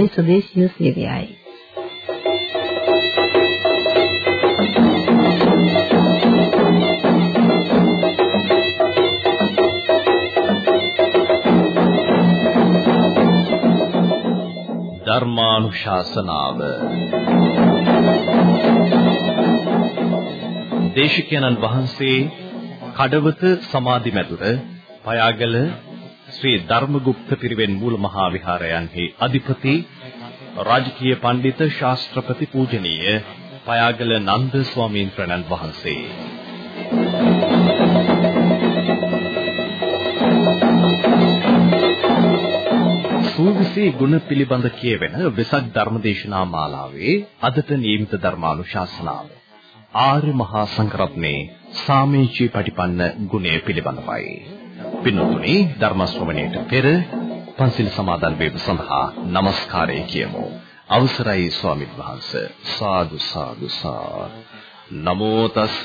අපේ ස්වදේශීය සේවයයි. ධර්මානුශාසනාව දේශිකයන්න් වහන්සේ කඩවත සමාධි මැදුර පයාගල ශ්‍රී ධර්මගුප්ත පිරිවෙන් මූල මහා විහාරයන්හි අධිපති රාජකීය පඬිත ශාස්ත්‍රපති පූජනීය පයාගල නන්ද ස්වාමීන් වහන්සේ සූවිසි ගුණ පිළිබඳ කියවෙන වෙසක් ධර්මදේශනා මාලාවේ අදට නියමිත ධර්මානුශාසනාව ආර්ය මහා සංඝරත්නයේ සාමීචී පටිපන්න ගුණය පිළිබඳවයි. පින්තුනි ධර්ම ශ්‍රවණයට පෙර පන්සිල් සමාදන් වීම සඳහා নমස්කාරය කියමු. අවසරයි ස්වාමීන් වහන්සේ. සාදු සාදු සාදු නමෝ තස්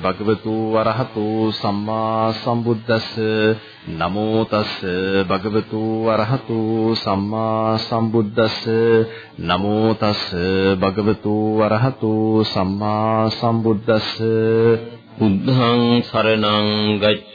භගවතු වරහතු සම්මා සම්බුද්දස්ස නමෝ තස් භගවතු වරහතු සම්මා සම්බුද්දස්ස නමෝ තස් භගවතු වරහතු සම්මා සම්බුද්දස්ස බුද්ධං සරණං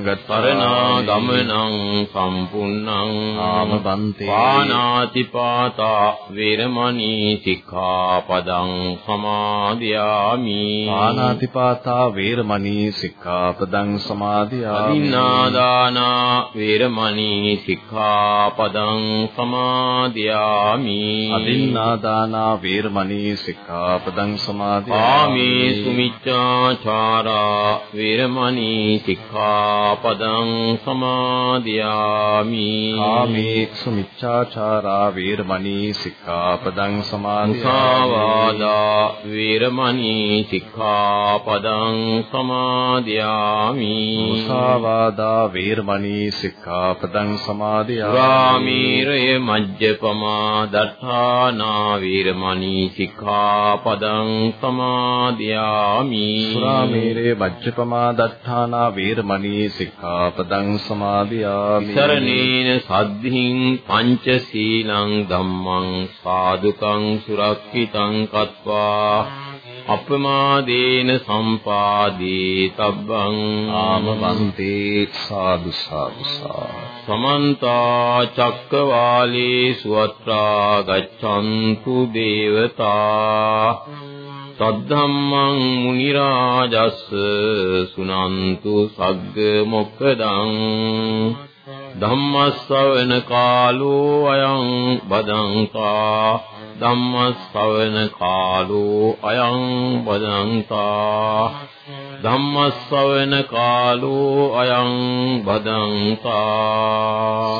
සංඝං සරණං ගමනං සම්පුන්නං ආමබන්තේ පානාති පාතා වේරමණී සික්ඛාපදං සමාදියාමි. පානාති පාතා වේරමණී සික්ඛාපදං සමාදියාමි. අදින්නාදානා වේරමණී සික්ඛාපදං සමාදියාමි. අදින්නාදානා වේරමණී සික්ඛාපදං සමාදියාමි. ආමේ සුමිච්ඡාචාරා වේරමණී සික්ඛාපදං සමාදියාමි. කාමේක්ෂු මිච්ඡාචාරා වේරමණී සික්ඛාපදං සමාදියාමි. මුසාවාදා වේරමණී සික්ඛාපදං සමාදියාමි. මුසාවාදා වේරමණී සික්ඛාපදං සමාදියාමි. රාමීරය මජ්ජපමා දත්තානා වේරමණී සික්ඛාපදං සමාදියාමි. සුරාමේරේ වජ්ජපමා දත්තානා වේරමණී සික්ඛාපදං සමාදියාමි। සරණේන සද්ධින් පංචශීලං ධම්මං සාදුකං සුරක්ෂිතං කତ୍වා। අපමාදේන සම්පාදී තබ්බං। ආමවන්තේ සාදු සාදු සමන්ත චක්කවාලේසු අත්‍රා ගච්ඡන්තු දේවතා සද්ධම්මං මුනි රාජස් සුනන්තු සග්ග මොක්කදං ධම්මස්සවන කාලෝ අයං බදංතා ධම්මස්සවන කාලෝ අයං බදංතා ධම්මස්සවන කාලෝ අයං බදංතා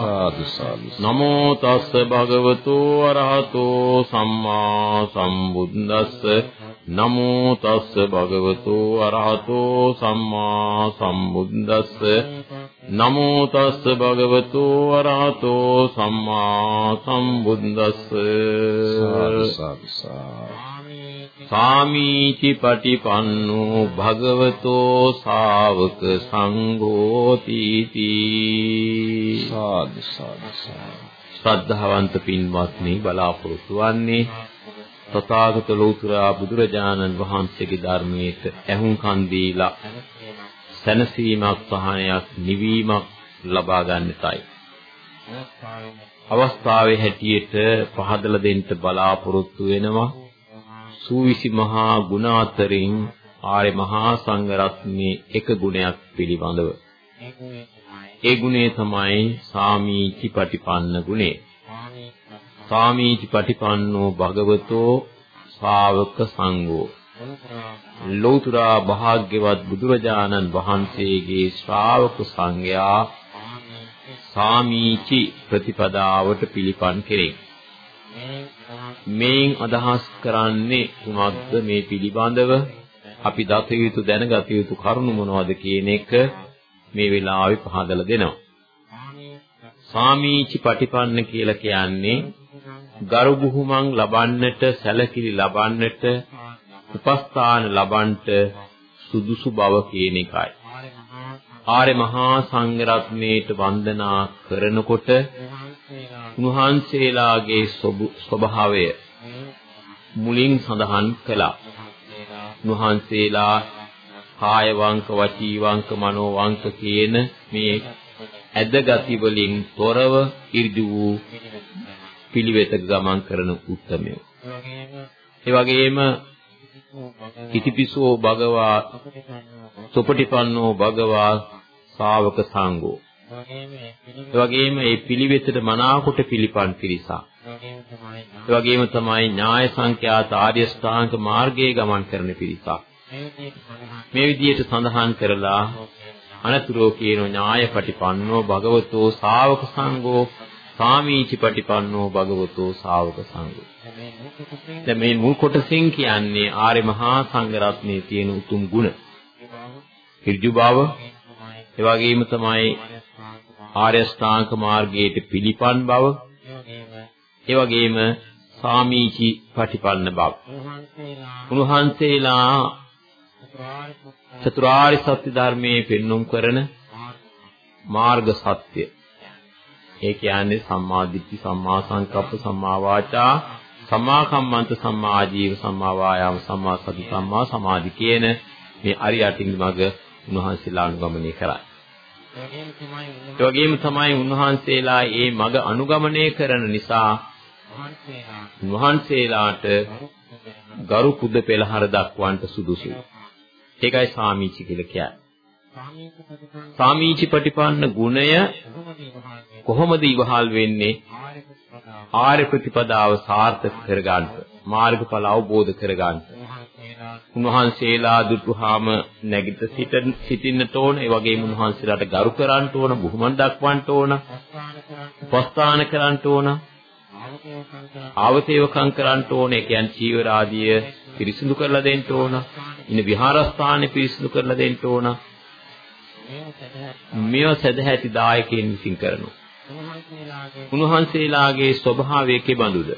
සාදු සාදු නමෝ තස්ස භගවතු අරහතෝ සම්මා සම්බුද්දස්ස නමෝ තස්ස භගවතු අරහතෝ සම්මා සම්බුද්දස්ස. නමෝ තස්ස භගවතු අරහතෝ සම්මා සම්බුද්දස්ස. සාමීචි පටිපන්නෝ භගවතෝ ශාවක සංඝෝ තීති සාදු සාදු ශ්‍රද්ධාවන්ත පින්වත්නි බලාපොරොත්තු වන්නේ තථාගත ලෝතර බුදුරජාණන් වහන්සේගේ ධර්මයට ඇහුම්කන් දීලා සැනසීමක් සහනයක් නිවීමක් ලබා ගන්නටයි. අවස්ථාවේ හැටියට පහදලා දෙන්න බලාපොරොත්තු වෙනවා සූවිසි මහා ගුණ අතරින් ආර්ය මහා සංඝ රත්නයේ එක ගුණයක් පිළිබඳව ඒ ගුණය තමයි සාමීචි පටිපන්න ගුණය සාමීචි පටිපන්නෝ භගවතෝ ශාවක සංඝෝ ලෝතුරා භාග්‍යවත් බුදුරජාණන් වහන්සේගේ ශ්‍රාවක සංඝයා සාමීචි ප්‍රතිපදාවට පිළිපන් කෙරේ. මේන් අදහස් කරන්නේ කුමක්ද මේ පිළිබඳව අපි දත යුතු දැනගත යුතු කරුණු මොනවද කියන එක මේ වෙලාවේ පහදලා දෙනවා. සාමීචි පටිපන්න කියලා කියන්නේ ගරු බුහුමන් ලබන්නට සැලකිලි ලබන්නට උපස්ථාන ලබන්නට සුදුසු බව කියන එකයි. ආර්ය මහා සංඝ රත්නයේට වන්දනා කරනකොට උන්වහන්සේලාගේ ස්වභාවය මුලින් සඳහන් කළා. උන්වහන්සේලා කාය වංක වචී වංක මනෝ වංක කියන මේ ඇදගති වලින් තොරව ඉර්ධු වූ පිළිවෙත ගමන් කරන උත්මයෝ. ඒ වගේම ඉතිපිසෝ භගවා සුපටිපන්නෝ භගවා ශාවක සංඝෝ. ඒ වගේම මේ පිළිවෙතට මනාකොට පිළිපන් පිරිසක්. ඒ වගේම තමයි ඥාය සංඛ්‍යාත ආර්ය ශ්‍රාංක මාර්ගයේ ගමන් කරන පිරිසක්. මේ විදිහට සඳහන් කරලා අනතුරෝ කියන ඥාය පටිපන්නෝ භගවතෝ ශාවක සංඝෝ සාමීචි පටිපන්නෝ භගවතෝ ශාවක සංඝෝ දැන් මේ මුල් කොටසෙන් කියන්නේ ආර්ය මහා සංඝ රත්නයේ තියෙන උතුම් ගුණ. ඍජු බව, ඒ වගේම තමයි ආර්ය ශ්‍රාංක මාර්ගයේ පිළිපන් බව, ඒ වගේම සාමීචි පටිපන්න බව. උන්වහන්සේලා චතුරාර්ය සත්‍ය ධර්මයේ පෙන්눔 කරන මාර්ග සත්‍ය. ඒ කියන්නේ සම්මා දිට්ඨි, සම්මා සංකප්ප, සම්මා වාචා සම්මා කම්මන්ත සම්මා ආජීව සම්මා වායාම සම්මා සති සම්මා සමාධි කියන මේ අරියටින් මඟ උන්වහන්සේලා අනුගමනය කරන්නේ. ඒ වගේම තමයි උන්වහන්සේලා මේ මඟ අනුගමනය කරන නිසා උන්වහන්සේලාට ගරු කුද පෙළහර දක්වන්නට සුදුසුයි. ඒකයි සාමීචි කියලා කියන්නේ. සාමීචි ප්‍රතිපන්න ගුණය කොහොමද ඉවහල් වෙන්නේ? ආර්ය ප්‍රතිපදාව සාර්ථක කරගන්න. මාර්ගඵල අවබෝධ කරගන්න. උන්වහන්සේලා දුටුවාම නැගිට සිට සිටින්නට ඕන ඒ වගේම උන්වහන්සේලාට ගරු කරන්න ඕන බුහුමන් දක්වන්න ඕන උපස්ථාන කරන්න ඕන ආවතේවකම් කරන්න ඕන ඒ කියන්නේ චීවර ආදිය පිරිසිදු කරලා දෙන්න ඕන ඉන්න විහාරස්ථානෙ පිරිසිදු කරලා දෙන්න ඕන. මේව සදැහැති දායකයන් විසින් කරනවා. උන්වහන්සේලාගේ ස්වභාවය කෙබඳුද?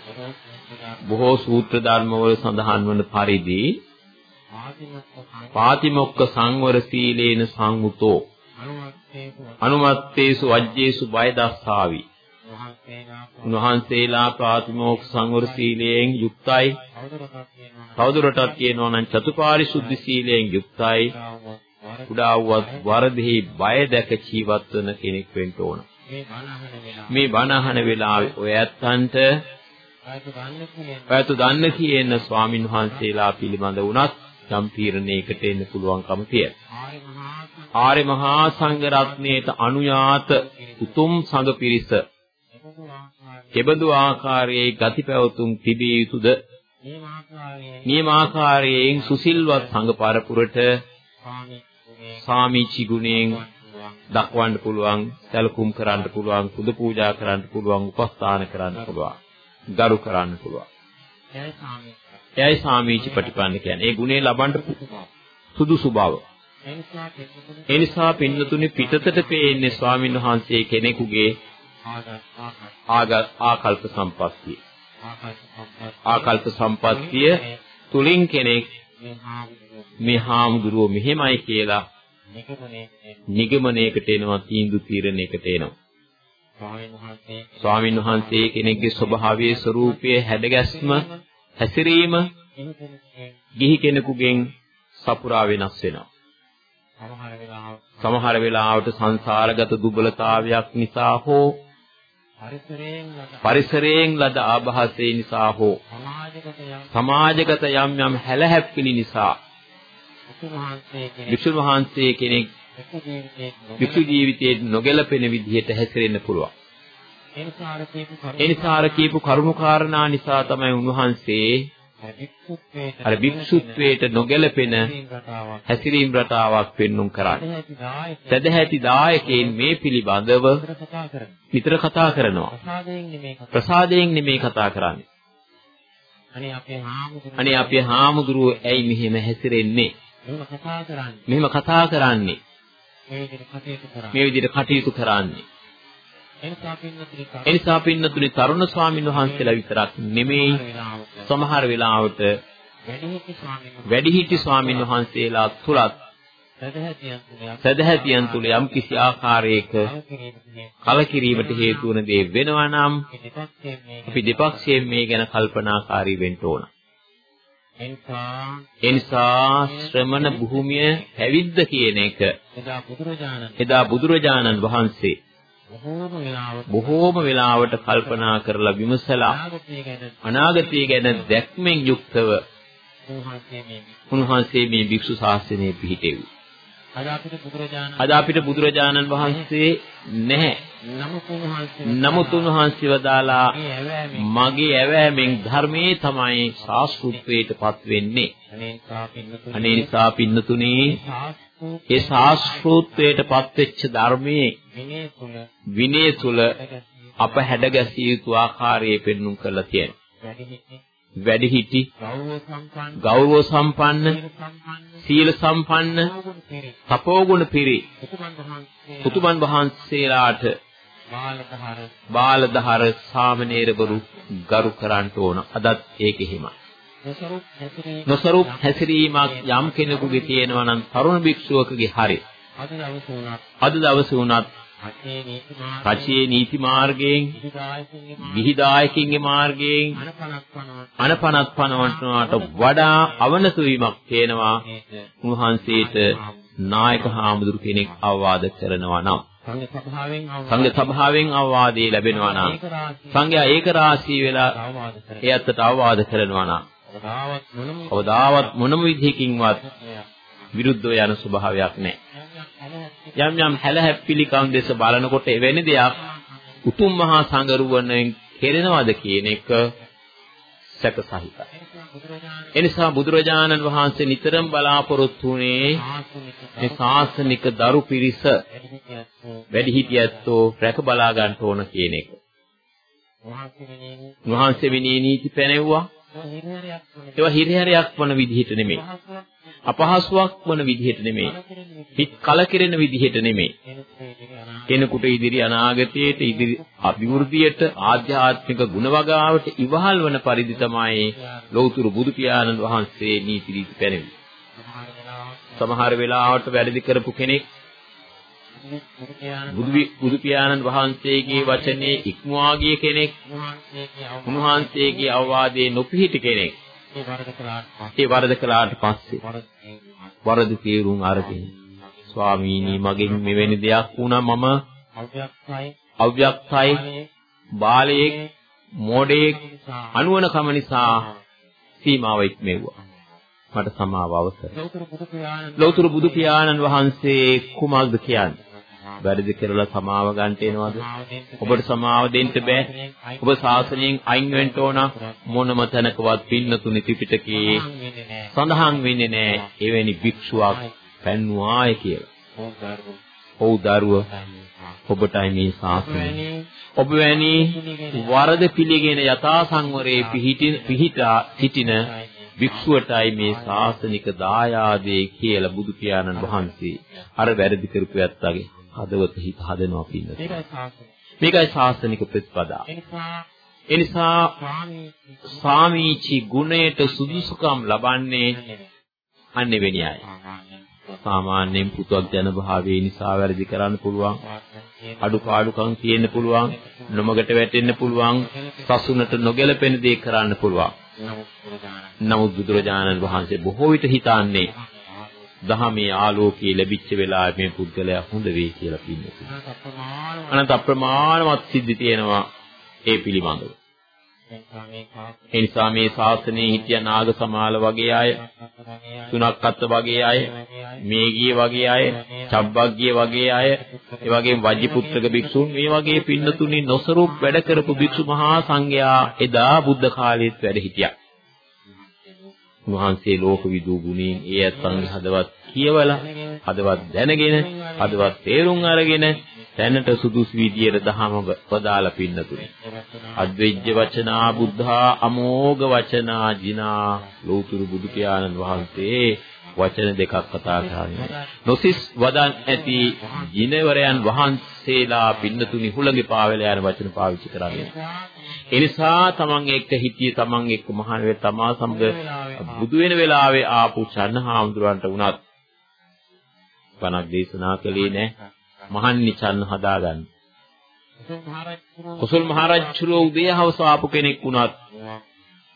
බොහෝ සූත්‍ර ධර්මවල සඳහන් වන පරිදි පාතිමොක්ක සංවර සීලේන සංඋතෝ අනුමත්තේසු වජ්ජේසු බය දස්සාවි උන්වහන්සේලා ප්‍රාතිමෝක්ෂ සංවර සීලයෙන් යුක්තයි. තවදුරටත් කියනවා නම් චතුපාරිශුද්ධ සීලයෙන් යුක්තයි. කුඩා වූවත් වරදෙහි බය දැක ජීවත් වන කෙනෙක් වෙන්න ඕන. මේ බණ අහන වෙලාවේ ඔය ඇත්තන්ට ඔයතු දන්න කියන ස්වාමින් වහන්සේලා පිළිබඳ වුණත් යම් තීරණයකට එන්න පුළුවන්කම තියෙනවා. ආර්ය මහා සංඝ රත්නයේත අනුයාත උතුම් සංඝ පිරිස කෙබඳු ආකාරයේ ගති පැවතුම් තිබිය යුතුද? නියමාකාරයෙන් සුසිල්වත් සංඝ පරපුරට සාමිචි ගුණයෙන් දක්වන්න පුළුවන්, සැලකුම් කරන්න පුළුවන්, පුද පූජා කරන්න පුළුවන්, උපස්ථාන කරන්න පුළුවන්, ගරු කරන්න පුළුවන්. එයයි සාමීච ප්‍රතිපන්න කියන්නේ. ඒ ගුණේ ලබන්න සුදුසු බව. ඒ නිසා පින්නතුනි පිටතට පේන්නේ ස්වාමින් වහන්සේ කෙනෙකුගේ ආකල්ප සම්පත්තිය. ආකල්ප සම්පත්තිය තුලින් කෙනෙක් මේ හාමුදුරුවෝ මෙහෙමයි කියලා නිගමනයකට එනවා තීන්දුව තීරණයකට එනවා. ස්වාමීන් වහන්සේ කෙනෙක්ගේ ස්වභාවයේ ස්වરૂපයේ හැඩගැස්ම හැසිරීම ගිහි කෙනෙකුගෙන් සපුරා වෙනස් වෙනවා. සමහර වෙලාවට සංසාරගත දුබලතාවයක් නිසා හෝ පරිසරයෙන් ලද ආభాසය නිසා හෝ සමාජගත යම් යම් හැලහැප්පිලි නිසා වික්ෂුන් වහන්සේ කෙනෙක් වික්ෂු ජීවිතයේ නොගැලපෙන විදිහට හැසිරෙන්න පුළුවන්. ඒ නිසා අර කියපු කරුණු කාරණා නිසා තමයි උන්වහන්සේ අර භික්ෂුත්වයට නොගැලපෙන හැසිරීම් රටාවක් පෙන්눔 කරන්නේ. සදැහැති දායකයන් මේ පිළිබඳව විතර කතා කරනවා. ප්‍රසාදයෙන් නෙමෙයි කතා කරන්නේ. අනේ අපේ හාමුදුරුවෝ ඇයි මෙහෙම හැසිරෙන්නේ? මෙහෙම කතා කරන්නේ. මේ විදිහට කටයුතු කරන්නේ. එනිසා පින්නතුනි තරුණ ස්වාමීන් වහන්සේලා විතරක් නෙමෙයි සමහර වෙලාවට වැඩිහිටි ස්වාමීන් වහන්සේලා තුලත් සදහැතියන් තුල යම් කිසි ආකාරයක කලකිරීමට හේතු වන දේ වෙනවා නම් අපි දෙපක්ෂයෙන් මේ ගැන කල්පනාකාරී වෙන්න ඕන. එනිසා ශ්‍රමණ භූමිය පැවිද්ද කියන එක එදා බුදුරජාණන් වහන්සේ බොහෝම වෙලාවට කල්පනා කරලා විමසලා අනාගතය ගැන දැක්මෙන් යුක්තව උන්වහන්සේ මේ භික්ෂු ශාසනය පිහිටෙව්වා. අද අපිට බුදුරජාණන් වහන්සේ නැහැ. නමුත් උන්වහන්සේ වදාලා මගේ ඇවෑමෙන් ධර්මයේ තමයි ශාස්ත්‍රුත්වයටපත් වෙන්නේ. අනේ නිසා පින්නතුනේ ඒ ශාස්ත්‍රෝත්වයටපත් වෙච්ච ධර්මයේ විනය තුල අප හැඩගැසිය යුතු ආකාරයේ පෙන්눔 කරලා තියෙනවා. වැඩිහිටි ගෞරව සම්පන්න සීල සම්පන්න තපෝගුණ පිරි උතුමන් වහන්සේලාට බාලදහර සාමණේරවරු ගරු කරන්ට ඕන අදත් ඒක එහෙමයි නොසරුප් හැසිරීමක් යම් කෙනෙකුගේ තියෙනවා නම් තරුණ භික්ෂුවකගේ හරි. අද දවසේ වුණත් රචයේ නීති මාර්ගයෙන් විහිදායකින්ගේ මාර්ගයෙන් අනපනත් පනවන්නට වඩා අවනත වීමක් තේනවා උන්වහන්සේට නායක හාමුදුරු කෙනෙක් අවවාද කරනවා නම් සංඝ සභාවෙන් අවවාදේ ලැබෙනවා නම් සංඝයා ඒක රාශී වෙලා ඒ අතට අවවාද කරනවා නම් කවදාවත් මොනම විදිහකින්වත් විරුද්ධව යන ස්වභාවයක් නැහැ. යම් යම් හැලහැප්පිලි කම් දෙස බලනකොට එවැනි දෙයක් උතුම් මහා සංගරුවනෙන් කෙරෙනවද කියන එක සැක සහිතයි. එනිසා බුදුරජාණන් වහන්සේ නිතරම බලාපොරොත්තු වුණේ මේ ශාසනික දරු පිරිස වැඩිහිටියැත්තෝ රැක බලා ගන්න ඕන කියන එක. වහන්සේ විනී නීති පැනෙව්වා. ඒවා හිරිහැරයක් වන විදිහට නෙමෙයි. අපහසුාවක් වන විදිහට නෙමෙයි. හිත කලකිරෙන විදිහට නෙමෙයි. කෙනෙකුට ඉදිරි අනාගතයේට ඉදිරි අභිවෘද්ධියට ආධ්‍යාත්මික ගුණවගාවට ඉවහල් වන පරිදි තමයි ලෞතුරු බුදු පියාණන් වහන්සේ නීති රීති පැනෙන්නේ. සමහර වෙලාවට වැරදි කරපු කෙනෙක් බුදු පියාණන් වහන්සේගේ වචනේ ඉක්මවා ගිය කෙනෙක් උන්වහන්සේගේ අවවාදයේ නොපිහිටි කෙනෙක් ඒ වරද කළාට පස්සේ වරද තීරුම් අරගෙන ස්වාමීනි මගෙන් මෙවැනි දෙයක් වුණා මම. අව්‍යක්තයි. බාලයෙක්. මෝඩයෙක්. අනුවන කම නිසා සීමාව ඉක්මෙව්වා මට සමාව අවසර ලෞතර බුදු පියාණන් වහන්සේ කුමක්ද කියන්නේ වැරදි කරලා සමාව ගන්නට එනවද? ඔබට සමාව දෙන්න බෑ. ඔබ ශාසනයෙන් අයින් වෙන්න ඕන මොනම තැනකවත් පින්නතුනි ත්‍රිපිටකයේ සඳහන් වෙන්නේ නෑ එවැනි භික්ෂුවක් පෙන්වුවාය කියලා. ඔව් දරුව ඔබටයි මේ ශාසනය. ඔබ වැනි වරද පිළිගෙන යථා සංවරයේ පිහිටා සිටින භික්ෂුවටයි මේ ශාසනික දායාදේ කියලා බුදු පියාණන් වහන්සේ අර වැරදි කරපු යත්තගේ හදවත හිත හදනවා පින්නත. මේකයි ශාසනික ප්‍රතිපදා. එනිසා සාමීචි ගුණයට සුදුසුකම් ලබන්නේ අන්නේ වෙණි අය. සාමාන්‍යයෙන් පුතුක් ජන භාවයේ නිසා වැරදි කරන්න පුළුවන්. අඩුපාඩුකම් තියෙන්න පුළුවන්. නොමගට වැටෙන්න පුළුවන්. සසුනට නොගැලපෙන දේ කරන්න පුළුවන්. නමුත් බුදුරජාණන් වහන්සේ බොහෝ විට හිතන්නේ දහමේ ආලෝකයේ ලැබිච්ච වෙලාවේ මේ පුද්ගලයා හොඳ වෙයි කියලා පින්නතුනි. අනන්ත අප්‍රමාණවත් සිද්ධි තියෙනවා ඒ පිළිබඳව. ඒ නිසා මේ ශාසනයේ හිටිය නාග සමාල වගේ අය, සුනක්කත් වගේ අය, මේගිය වගේ අය, චබ්බග්ගිය වගේ අය, ඒ වගේම වජ්ජිපුත්‍රක භික්ෂුන් මේ වගේ පින්නතුනි නොසරුප් වැඩ කරපු භික්ෂු මහා සංඝයා එදා බුද්ධ කාලයේත් වැඩ හිටියා. වහන්සේ ලෝක විදූ ගුණයෙන් ඒ ඇත්තන්ගේ හදවත් කියවලා හදවත් දැනගෙන හදවත් තේරුම් අරගෙන තැනට සුදුසු විදියට දහම වදාලා පින්නතුනි. අද්වේජ්‍ය වචනා බුද්ධා අමෝඝ වචනා ජිනා ලෝතුරු බුදු පියාණන් වහන්සේ වචන දෙකක් කතා කරන්නේ. නොසිස් වදන් ඇති ජිනවරයන් වහන්සේලා පින්නතුනි හුළඟේ පාවෙලා යන වචන පාවිච්චි කරන්නේ. ඒ නිසා තමන් එක්ක හිටිය තමන් එක්ක මහාන වේ තමා සමග බුදු වෙන වෙලාවේ ආපු චන්නහාමුදුරන්ට වුණත් බණක් දේශනා කළේ නැහැ. මහන්නි චන්න හදාගන්න. කුසල් මහරජුරෝ උදේ හවස ආපු කෙනෙක් වුණත්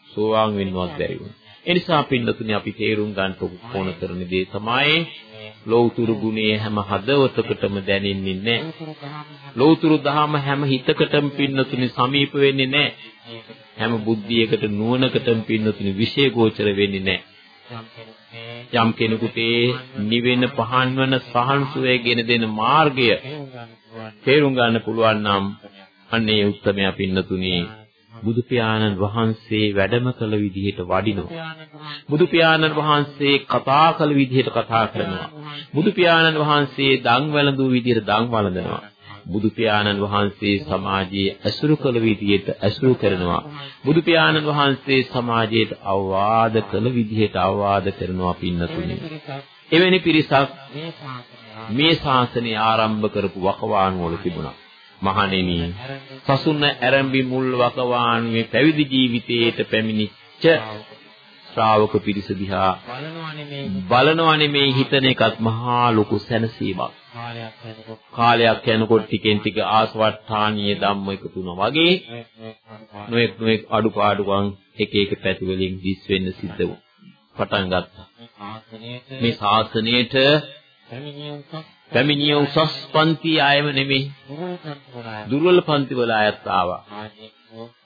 සෝවාන් වෙන්නවත් බැරි වුණා. ඒ නිසා පින්නතුනි අපි තේරුම් ගන්න ඕන කරන දේ තමයි ලෞතුරු ගුණයේ හැම හදවතකටම දැනෙන්නේ නැහැ. ලෞතුරු දහම හැම හිතකටම පින්නතුනි සමීප වෙන්නේ නැහැ. හැම බුද්ධියකට නුවණකටම පින්නතුනි විශේෂෝචර වෙන්නේ නැහැ. යම් කෙනෙකුට නිවෙන පහන් වන සහන්සුවේ ගෙන දෙන මාර්ගය තේරුම් ගන්න පුළුවන් නම් අන්නේ උත්තරමයා පින්නතුණි බුදු පියාණන් වහන්සේ වැඩම කළ විදිහට වඩිනවා. බුදු පියාණන් වහන්සේ කතා කළ විදිහට කතා කරනවා. බුදු පියාණන් වහන්සේ දන් වැළඳු විදිහට දන් වළඳනවා බුදු පියාණන් වහන්සේ සමාජයේ ඇසුරු කළ විදිහට ඇසුරු කරනවා. බුදු පියාණන් වහන්සේ සමාජයට අවවාද කළ විදිහට අවවාද කරනවා පින්නතුනි. එවැනි පිරිසක් මේ ශාසනය ආරම්භ කරපු වකවාණු වල තිබුණා. මහණෙනි සසුන ඇරඹි මුල් වකවාණුවේ පැවිදි ජීවිතයේට පැමිණිච්ච ශ්‍රාවක පිරිස දිහා බලනවා නෙමේ හිතන එකත් මහා ලොකු සැනසීමක්. කාලයක් යනකොට ටිකෙන් ටික ආසවට්ටානීය ධම්ම එකතු වෙනවා වගේ නොඑක් නොඑක් අඩුපාඩුකම් එක එක පැති වලින් දිස් වෙන්න සිද්ධ වුණා. පටන් ගත්තා. මේ ශාසනයේට පැමිණිය උසස් පන්ති ආයම නෙමෙයි. දුර්වල පන්ති වල අයත් ආවා.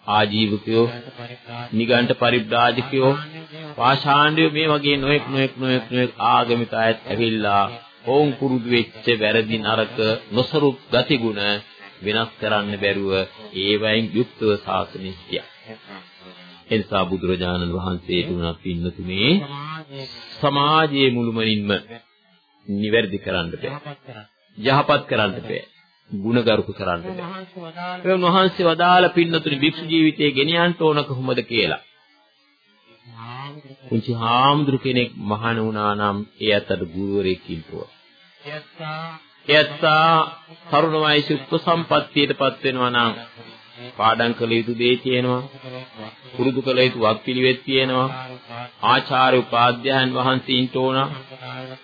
ආජීවකයෝ, නිගණ්ඨ පරිබ්‍රාජකයෝ, පාෂාණ්ඩයෝ මේ වගේ නොඑක් නොඑක් නොඑක් නොඑක් ආගමික අයත් ඇවිල්ලා ඔවුන් පුරුදු වෙච්ච වැරදි නරක නොසරුප් ගතිගුණ වෙනස් කරන්න බැරුව ඒවයින් යුක්තව ශාසනය හිටියා. එනිසා බුදුරජාණන් වහන්සේට උනත් පින්නතුනේ සමාජයේ මුළුමනින්ම නිවැරදි කරන්න බෑ. යහපත් කරන්න බෑ. ගුණගරුක කරන්න බෑ. ඒ වහන්සේ වදාළ පින්නතුනි භික්ෂු ජීවිතයේ ගෙනියන්න ඕන කොහොමද කියලා. පුංචි හාමුදුරු කෙනෙක් මහාන වුණා නම් ඒ අතට ගුරුවරයෙක් ඉන්නවා. එයත්තා තරුණ වයසේ උපසම්පත්තියටපත් වෙනවා නම් පාඩම් කළ යුතු දේ තියෙනවා. පුරුදු කළ යුතු වක්පිළිවෙත් තියෙනවා. ආචාර්ය උපාධ්‍යයන් වහන්සේන්ට ඕන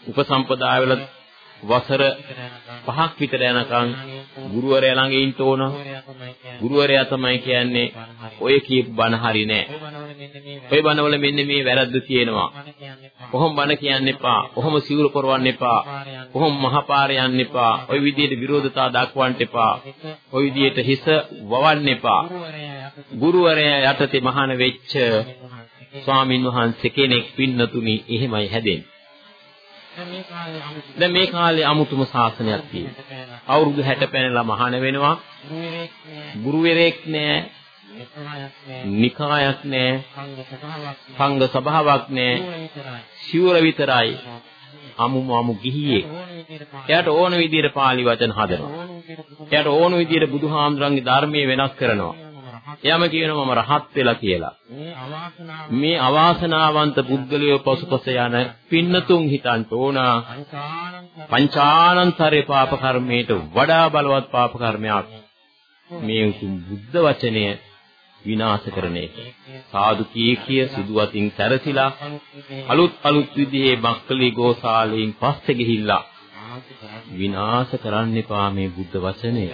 උපසම්පදා වෙලා වසර පහක් විතර යනකම් ගුරුවරයා ළඟ ඉන්න ඕන. ගුරුවරයා තමයි කියන්නේ ඔය කියපු බණ හරි නෑ. ඔය බණවල මෙන්න මේ වැරද්ද තියෙනවා. කොහොම බණ කියන්න එපා. කොහොම සිවුරු කරවන්න එපා. කොහොම මහපාර යන්න එපා. ඔය විදිහට විරෝධතා දක්වන්න එපා. ඔය විදිහට හිස වවන්න එපා. ගුරුවරයා යටතේ මහාන වෙච්ච ස්වාමින් වහන්සේ කෙනෙක් පින්නතුනි එහෙමයි හැදෙන්නේ. දැන් මේ කාලේ අමුතුම ශාසනයක් තියෙනවා. අවුරුදු 60 පැනලා මහාන වෙනවා. ගුරුවරයෙක් නෑ. නිකායක් නෑ. සංඝ සභාවක් නෑ. සිවුර විතරයි. අමුම අමු ගිහියේ. එයාට ඕන විදිහට පාළි වචන හදනවා. එයාට ඕන විදිහට බුදුහාමුදුරන්ගේ ධර්මයේ වෙනස් කරනවා. එයාම කියනවා මම රහත් වෙලා කියලා. මේ අවාසනාවන්ත පුද්ගලයෝ පසුපස යන පින්නතුන් හිතන්ට ඕන පංචානන්තරේ පාප කර්මයට වඩා බලවත් පාප කර්මයක් මේ උතුම් බුද්ධ වචනය විනාශ කරන එක. සාදු කී කිය සුදු අතින් සැරසිලා අලුත් අලුත් විදිහේ මක්කලි ගෝසාලයෙන් පස්සේ ගිහිල්ලා විනාශ කරන්න එපා මේ බුද්ධ වචනය.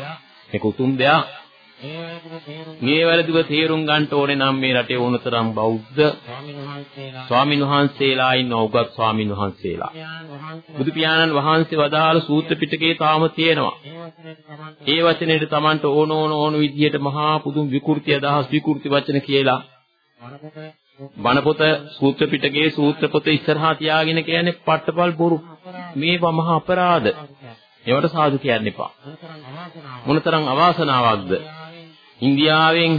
මේක උතුම් දෙයක්. මේ වැරදිව තේරුම් ගන්න ඕනේ නම් මේ රටේ ඕනතරම් බෞද්ධ ස්වාමින් වහන්සේලා ඉන්න උගත් ස්වාමින් වහන්සේලා. බුදු පියාණන් වහන්සේ වදාළ සූත්‍ර පිටකේ තාම තියෙනවා. ඒ වචනේට Tamanට ඕන ඕන ඕන විදිහට මහා පුදුම විකෘති අදහස් විකෘති වචන කියලා බණ පොත සූත්‍ර පිටකේ සූත්‍ර පොත ඉස්සරහා තියාගෙන කියන්නේ පට්ටපල් බොරු. මේවා මහා අපරාධ. ඒවට සාදු කියන්න එපා. මොනතරම් අවාසනාවක්ද? ඉන්දියාවෙන්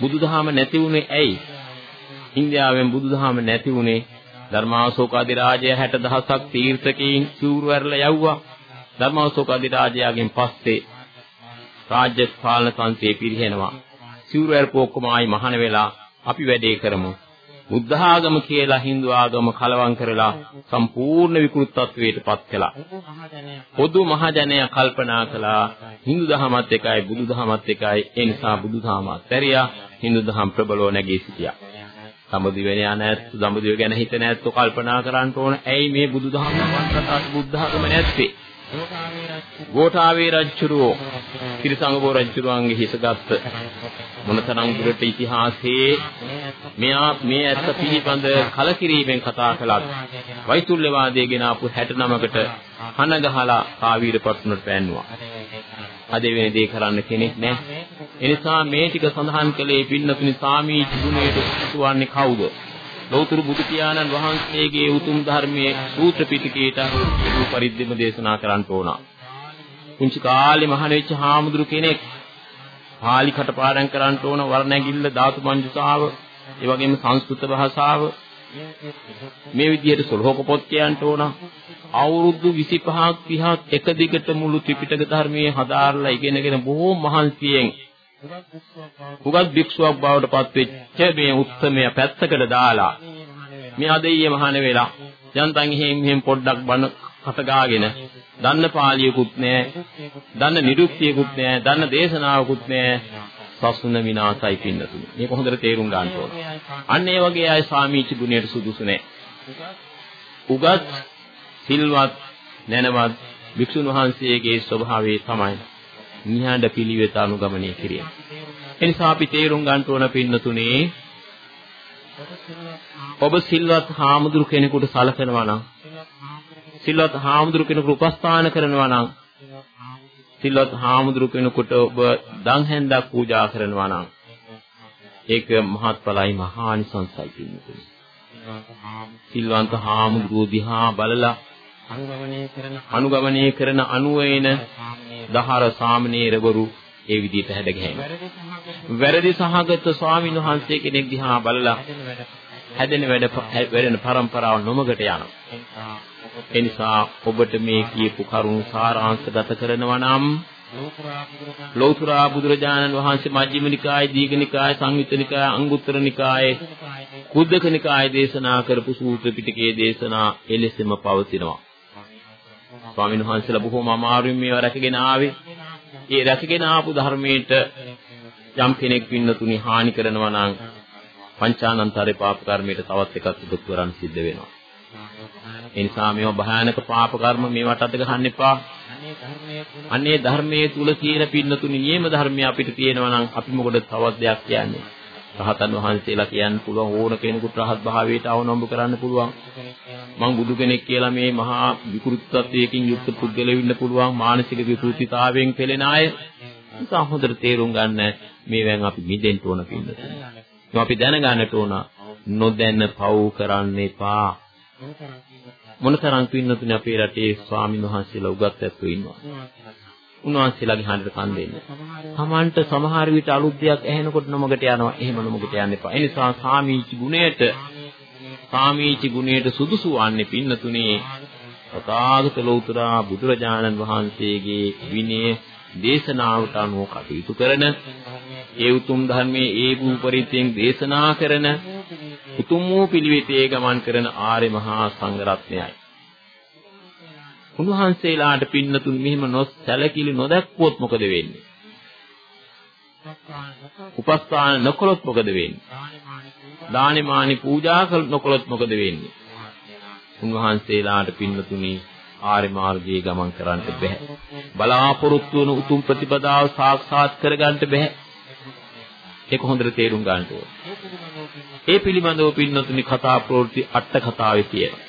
බුදුදහම නැති වුණේ ඇයි? ඉන්දියාවෙන් බුදුදහම නැති වුණේ ධර්මාශෝක අධිරාජය 60000ක් තීර්ථකීන් සිවුරු ඇරලා යවුවා. ධර්මාශෝක අධිරාජයාගෙන් පස්සේ රාජ්‍ය පාලන තන්ත්‍රය පිරිහෙනවා. සිවුරු ඇරපු ඔක්කොම ආයි මහාන වෙලා අපි වැඩේ කරමු. බුද්ධ ආගම කියලා Hindu ආගම කලවම් කරලා සම්පූර්ණ විකෘතත්වයට පත් කළා. පොදු මහජනය කල්පනා කළා Hindu දහමත් එකයි බුදු දහමත් එකයි ඒ නිසා බුදු දහම අත්හැරියා Hindu දහම ප්‍රබලව නැගී සිටියා. සම්බුදු වෙන නැත්තු සම්බුදු ගැන හිත නැත්තු කල්පනා කරන්න ඕන ඇයි මේ බුදු දහම වන්දනාත් බුද්ධ ආගම නැත්තේ? ගෝඨාවේ රජුරෝ තිරසංගබෝ රජුරුවන්ගේ හිසගත් මොනතරම් දුරට ඉතිහාසයේ මෙයා මේ ඇත්ත පිළිබඳ කලකිරීමෙන් කතා කළත් වෛතුල්‍යවාදයේ ගෙන ආපු 69කට හන ගහලා කාවීර පත්තුනට පෑන්නුවා. අද වෙන දේ කරන්න කෙනෙක් නැහැ. එනිසා මේ ටික සඳහන් කළේ පින්නතුනි සාමී ගුණයට සුවන්නේ කවුද? ලෞතර බුදු පියාණන් වහන්සේගේ උතුම් ධර්මයේ සූත්‍ර පිටකයට අනුව පරිද්දෙම දේශනා කරන්න ඕන. පුංචි කාලේ මහාන වෙච්ච හාමුදුරු කෙනෙක් පාලි කටපාඩම් කරන්න ඕන වර්ණැගිල්ල ධාතු මංජුසාව ඒ වගේම සංස්කෘත භාෂාව. මේ විදිහට සලෝක පොත් කියන්න ඕන. අවුරුදු 25ක් 30ක් එක දිගට මුළු ත්‍රිපිටක ධර්මයේ හදාarලා ඉගෙනගෙන බොහෝ මහන්සියෙන් උගත් භික්ෂුවක් බවට පත්වෙච්ච මේ උත්සමය පැත්තකට දාලා මේ අදෙయ్య මහාන වෙලා යන්තම් එහෙම් එහෙම් පොඩ්ඩක් බන කටගාගෙන දන්න පාළියකුත් නැහැ දන්න නිරුක්තියකුත් නැහැ දන්න දේශනාවකුත් නැහැ සසුන විනාසයි පින්නතුනි. මේක හොඳට තේරුම් ගන්න ඕන. අන්න ඒ වගේ අය සාමීච ගුණයට සුදුසු නැහැ උගත් සිල්වත් නැනවත් භික්ෂුන් වහන්සේගේ ස්වභාවය තමයි නිහඬ පිළිවෙත අනුගමනය කිරීම. එනිසා අපි තේරුම් ගන්න ඕන පින්නතුනේ ඔබ සිල්වත් හාමුදුරු කෙනෙකුට සලකනවා නම් සිල්වත් හාමුදුරු කෙනෙකුට උපස්ථාන කරනවා නම් සිල්වත් හාමුදුරු කෙනෙකුට ඔබ දන් හැන්දක් පූජා කරනවා නම් ඒක මහත්ඵලයි මහානිසංසයි පින්නතුනේ. සිල්වන්ත හාමුදුරුවෝ දිහා බලලා අනුගමනය කරන අනුවේන දහර සාමණේරවරු ඒ විදිහට හැඩ ගැහෙනවා. වැරදි සහගත ස්වාමීන් වහන්සේ කෙනෙක් දිහා බලලා හැදෙන වැඩ වැඩෙන પરම්පරාව නොමගට යනවා. ඒ නිසා ඔබට මේ කියපු කරුණු සාරාංශගත කරනවා නම් ලෞතර බුදුරජාණන් වහන්සේ මජ්ක්‍ධිම නිකායේ දීඝ නිකායේ සංයුත්ත නිකායේ අංගුත්තර නිකායේ කුද්දක නිකායේ දේශනා කරපු සූත්‍ර පිටකයේ දේශනා එලෙසම පවතිනවා. ස්වාමීන් වහන්සේලා බොහොම අමාරුවෙන් මේවා රැකගෙන ආවේ. ඒ රැකගෙන ආපු ධර්මයට යම් කෙනෙක් පින්නතුනි හානි කරනවා නම් පංචානන්තරේ පාප කර්මයට තවත් එකක් එකතු කරන්න සිද්ධ වෙනවා. ඒ නිසා මේවා භයානක පාප කර්ම මේවට අත ගහන්න එපා. අනේ ධර්මයේ තුල තියෙන පින්නතුනි නියම ධර්මය අපිට තියෙනවා නම් අපි මොකද තවත් දෙයක් කියන්නේ? රහතන් වහන්සේලා කියන්න පුළුවන් ඕන කෙනෙකුට රහත් භාවයට අවනම්බ කරන්න පුළුවන්. මං බුදු කෙනෙක් කියලා මේ මහා විකෘතත්වයකින් යුක්ත පුද්ගලයෙක් වෙන්න පුළුවන් මානසික විකෘතිතාවයෙන් පෙළෙන අය. නිසා හොඳට තේරුම් ගන්න මේවෙන් අපි මිදෙන්න ඕන පින්නතුනි. අපි දැනගන්නට ඕන නොදැන පව් කරන්න එපා. මොනතරම් පින්නතුනි අපේ රටේ ස්වාමීන් වහන්සේලා උගත් ඇත්තෝ ඉන්නවා. උන්වහන්සේලාගේ හඬට කන් දෙන්න. Tamanට සමහර විට අලුත් දෙයක් ඇහෙනකොට නොමගට යනවා. එහෙම නොමගට යන්න එපා. ඒ නිසා සාමීච ගුණයට සාමීච ගුණයට සුදුසු වන්නේ පින්නතුනේ තථාගත ලෝතර බුදුරජාණන් වහන්සේගේ විනය දේශනාවට අනුව කටයුතු කරන ඒ උතුම් ධර්මයේ ඒ වූ දේශනා කරන උතුම් වූ පිළිවෙතේ ගමන් කරන ආර්ය මහා සංඝරත්නයයි. උන්වහන්සේලාට පින්නතුන් මෙහිම නොසැලකිලි නොදැක්කොත් මොකද වෙන්නේ? උපස්ථාන නොකළොත් මොකද වෙන්නේ? දානෙමානි පූජා නොකළොත් මොකද වෙන්නේ? උන්වහන්සේලාට පින්නතුනි ආර්ය මාර්ගයේ ගමන් කරන්නට බෑ. බලාපොරොත්තු වන උතුම් ප්‍රතිපදාව සාක්ෂාත් කරගන්නට බෑ. ඒක හොඳට තේරුම් ගන්න ඕනේ. ඒ පිළිබඳව පින්නතුනි කතා ප්‍රවෘත්ති අට කතාවේ තියෙනවා.